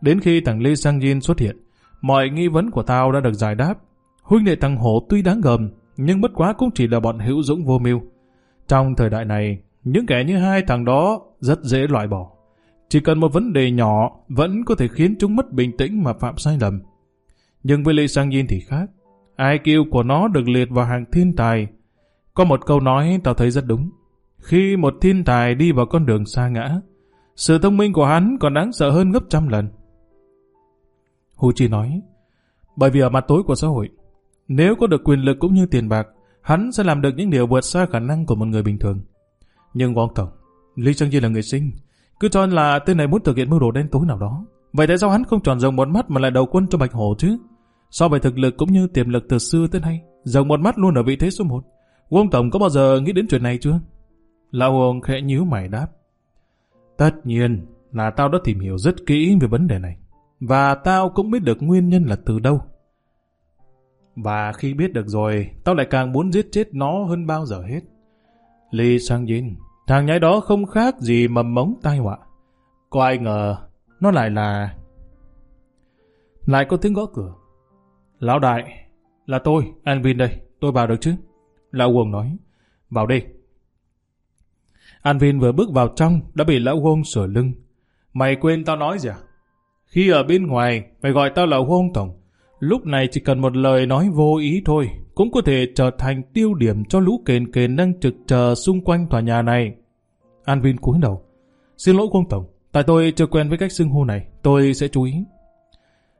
Đến khi thằng Lee Sang Jin xuất hiện, mọi nghi vấn của tao đã được giải đáp. Huynh đệ thằng Hổ tuy đáng gờm, nhưng bất quá cũng chỉ là bọn hữu dũng vô mưu. Trong thời đại này, những kẻ như hai thằng đó rất dễ loại bỏ. Chỉ cần một vấn đề nhỏ vẫn có thể khiến chúng mất bình tĩnh mà phạm sai lầm. Nhưng với Lee Sang Jin thì khác. IQ của nó được liệt vào hàng thiên tài, có một câu nói tao thấy rất đúng. khi một thiên tài đi vào con đường xa ngã, sự thông minh của hắn còn đáng sợ hơn gấp trăm lần. Hu Chi nói, bởi vì ở mặt tối của xã hội, nếu có được quyền lực cũng như tiền bạc, hắn sẽ làm được những điều vượt xa khả năng của một người bình thường. Nhưng Wong Tổng, Lý Trang Di là người sinh, cứ cho là tên này muốn thực hiện mưu đồ đen tối nào đó. Vậy tại sao hắn không chọn dòng một mắt mà lại đầu quân cho Bạch Hổ chứ? So với thực lực cũng như tiềm lực từ xưa tới nay, dòng một mắt luôn ở vị thế số một. Quân Tổng có bao giờ nghĩ đến chuyện này chưa? Lão Hồng khẽ nhíu mày đáp. Tất nhiên là tao đã tìm hiểu rất kỹ về vấn đề này. Và tao cũng biết được nguyên nhân là từ đâu. Và khi biết được rồi, tao lại càng muốn giết chết nó hơn bao giờ hết. Lee Sang Jin, thằng nhãi đó không khác gì mầm mống tai họa. Có ai ngờ, nó lại là... Lại có tiếng gõ cửa. Lão đại, là tôi, Anvin đây, tôi vào được chứ? Lão Uông nói, vào đi. Anvin vừa bước vào trong, đã bị lão Uông sửa lưng. Mày quên tao nói gì à? Khi ở bên ngoài, mày gọi tao là Uông Tổng. Lúc này chỉ cần một lời nói vô ý thôi, cũng có thể trở thành tiêu điểm cho lũ kền kền đang trực chờ xung quanh tòa nhà này. Anvin cúi đầu. Xin lỗi Uông Tổng, tại tôi chưa quen với cách xưng hô này, tôi sẽ chú ý.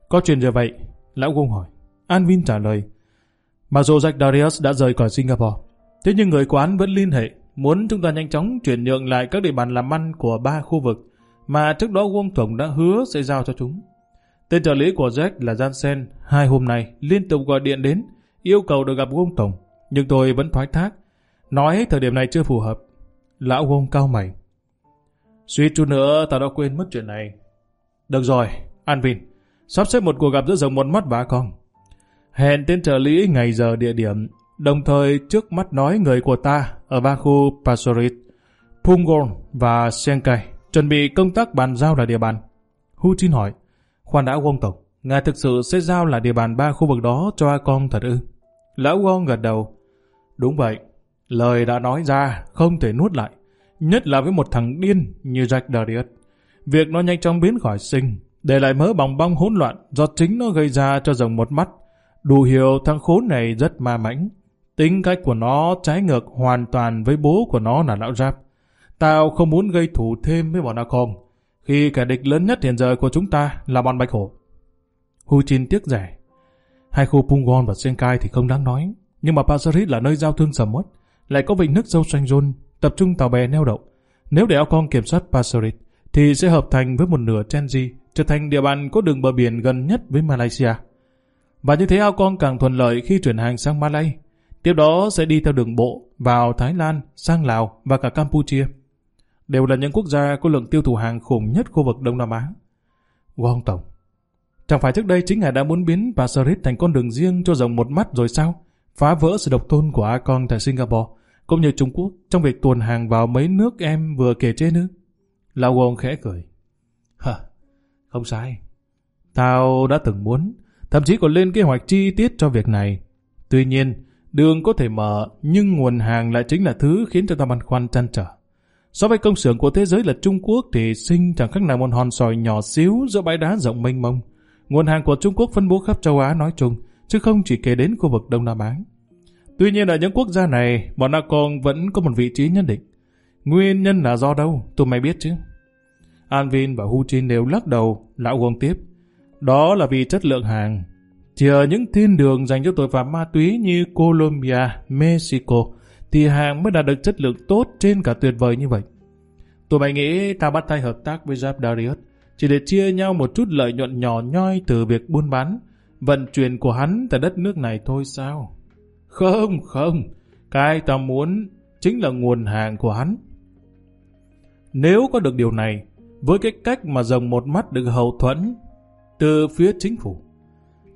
Có chuyện gì vậy? Lão Uông hỏi. Anvin trả lời. Mặc dù Jack Darius đã rời khỏi Singapore, thế nhưng người quán vẫn liên hệ, muốn chúng ta nhanh chóng chuyển nhượng lại các địa bàn làm ăn của ba khu vực mà trước đó Wong Tổng đã hứa sẽ giao cho chúng. Tên trợ lý của Jack là Jansen, hai hôm nay liên tục gọi điện đến, yêu cầu được gặp Wong Tổng, nhưng tôi vẫn thoái thác, nói thời điểm này chưa phù hợp. Lão Wong cao mày. Suy chút nữa tao đã quên mất chuyện này. Được rồi, Anvin, sắp xếp một cuộc gặp giữa rồng một mắt bà con. Hẹn tên trợ lý ngày giờ địa điểm, đồng thời trước mắt nói người của ta ở ba khu Pasorit, Pungon và Senkai chuẩn bị công tác bàn giao là địa bàn. Hu Chin hỏi, khoan đã Wong Tổng, ngài thực sự sẽ giao là địa bàn ba khu vực đó cho A Con thật ư? Lão Wong gật đầu, đúng vậy, lời đã nói ra không thể nuốt lại, nhất là với một thằng điên như Jack Darius. Việc nó nhanh chóng biến khỏi sinh, để lại mớ bòng bong hỗn loạn do chính nó gây ra cho rồng một mắt Đủ hiểu thằng khốn này rất ma mãnh. Tính cách của nó trái ngược hoàn toàn với bố của nó là lão giáp. Tao không muốn gây thù thêm với bọn A Khong, khi kẻ địch lớn nhất hiện giờ của chúng ta là bọn Bạch Hổ. Hu Chin tiếc rẻ. Hai khu Pungon và Senkai thì không đáng nói, nhưng mà Pasarit là nơi giao thương sầm uất, lại có vịnh nước sâu xanh rôn, tập trung tàu bè neo đậu. Nếu để A Khong kiểm soát Pasarit, thì sẽ hợp thành với một nửa Chenji, trở thành địa bàn có đường bờ biển gần nhất với Malaysia. Và như thế ao con càng thuận lợi khi chuyển hàng sang Malay. Tiếp đó sẽ đi theo đường bộ vào Thái Lan, sang Lào và cả Campuchia. Đều là những quốc gia có lượng tiêu thụ hàng khủng nhất khu vực Đông Nam Á. Wong Tổng, chẳng phải trước đây chính ngài đã muốn biến Pasarit thành con đường riêng cho rồng một mắt rồi sao? Phá vỡ sự độc tôn của Acon tại Singapore, cũng như Trung Quốc trong việc tuồn hàng vào mấy nước em vừa kể trên nữa. Lão Wong khẽ cười. Hả, không sai. Tao đã từng muốn thậm chí còn lên kế hoạch chi tiết cho việc này. Tuy nhiên, đường có thể mở, nhưng nguồn hàng lại chính là thứ khiến cho ta băn khoăn chăn trở. So với công xưởng của thế giới là Trung Quốc thì sinh chẳng khác nào một hòn sỏi nhỏ xíu giữa bãi đá rộng mênh mông. Nguồn hàng của Trung Quốc phân bố khắp châu Á nói chung, chứ không chỉ kể đến khu vực Đông Nam Á. Tuy nhiên ở những quốc gia này, bọn Akon vẫn có một vị trí nhất định. Nguyên nhân là do đâu, tụi mày biết chứ. Anvin và Hu Chin đều lắc đầu, lão Wong tiếp. Đó là vì chất lượng hàng. Chỉ ở những thiên đường dành cho tội phạm ma túy như Colombia, Mexico, thì hàng mới đạt được chất lượng tốt trên cả tuyệt vời như vậy. Tụi mày nghĩ ta bắt tay hợp tác với Jab Darius chỉ để chia nhau một chút lợi nhuận nhỏ nhoi từ việc buôn bán, vận chuyển của hắn tại đất nước này thôi sao? Không, không, cái ta muốn chính là nguồn hàng của hắn. Nếu có được điều này, với cái cách mà rồng một mắt được hậu thuẫn từ phía chính phủ.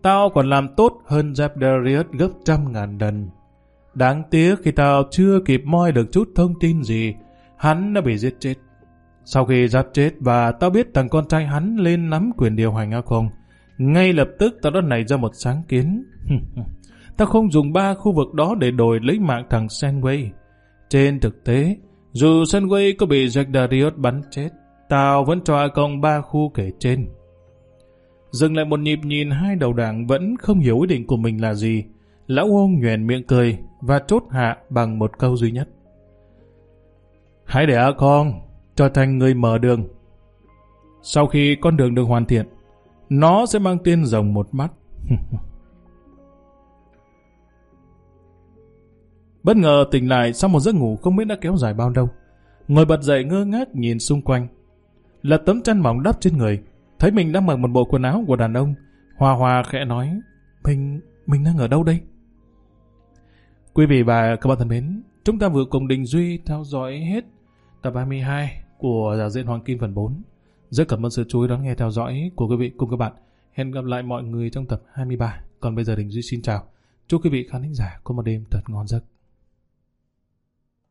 Tao còn làm tốt hơn Jeb gấp trăm ngàn lần. Đáng tiếc khi tao chưa kịp moi được chút thông tin gì, hắn đã bị giết chết. Sau khi giáp chết và tao biết thằng con trai hắn lên nắm quyền điều hành Akon, không, ngay lập tức tao đã nảy ra một sáng kiến. tao không dùng ba khu vực đó để đổi lấy mạng thằng Senway. Trên thực tế, dù Senway có bị Jack Darius bắn chết, tao vẫn cho công ba khu kể trên. Dừng lại một nhịp nhìn hai đầu đảng vẫn không hiểu ý định của mình là gì. Lão ông nhoèn miệng cười và chốt hạ bằng một câu duy nhất. Hãy để con trở thành người mở đường. Sau khi con đường được hoàn thiện, nó sẽ mang tên rồng một mắt. Bất ngờ tỉnh lại sau một giấc ngủ không biết đã kéo dài bao lâu. Ngồi bật dậy ngơ ngác nhìn xung quanh. là tấm chăn mỏng đắp trên người. Thấy mình đang mặc một bộ quần áo của đàn ông. Hoa Hoa khẽ nói. Mình, mình đang ở đâu đây? Quý vị và các bạn thân mến, chúng ta vừa cùng Đình Duy theo dõi hết tập 22 của giả diễn Hoàng Kim phần 4. Rất cảm ơn sự chú ý đón nghe theo dõi của quý vị cùng các bạn. Hẹn gặp lại mọi người trong tập 23. Còn bây giờ Đình Duy xin chào. Chúc quý vị khán thính giả có một đêm thật ngon giấc.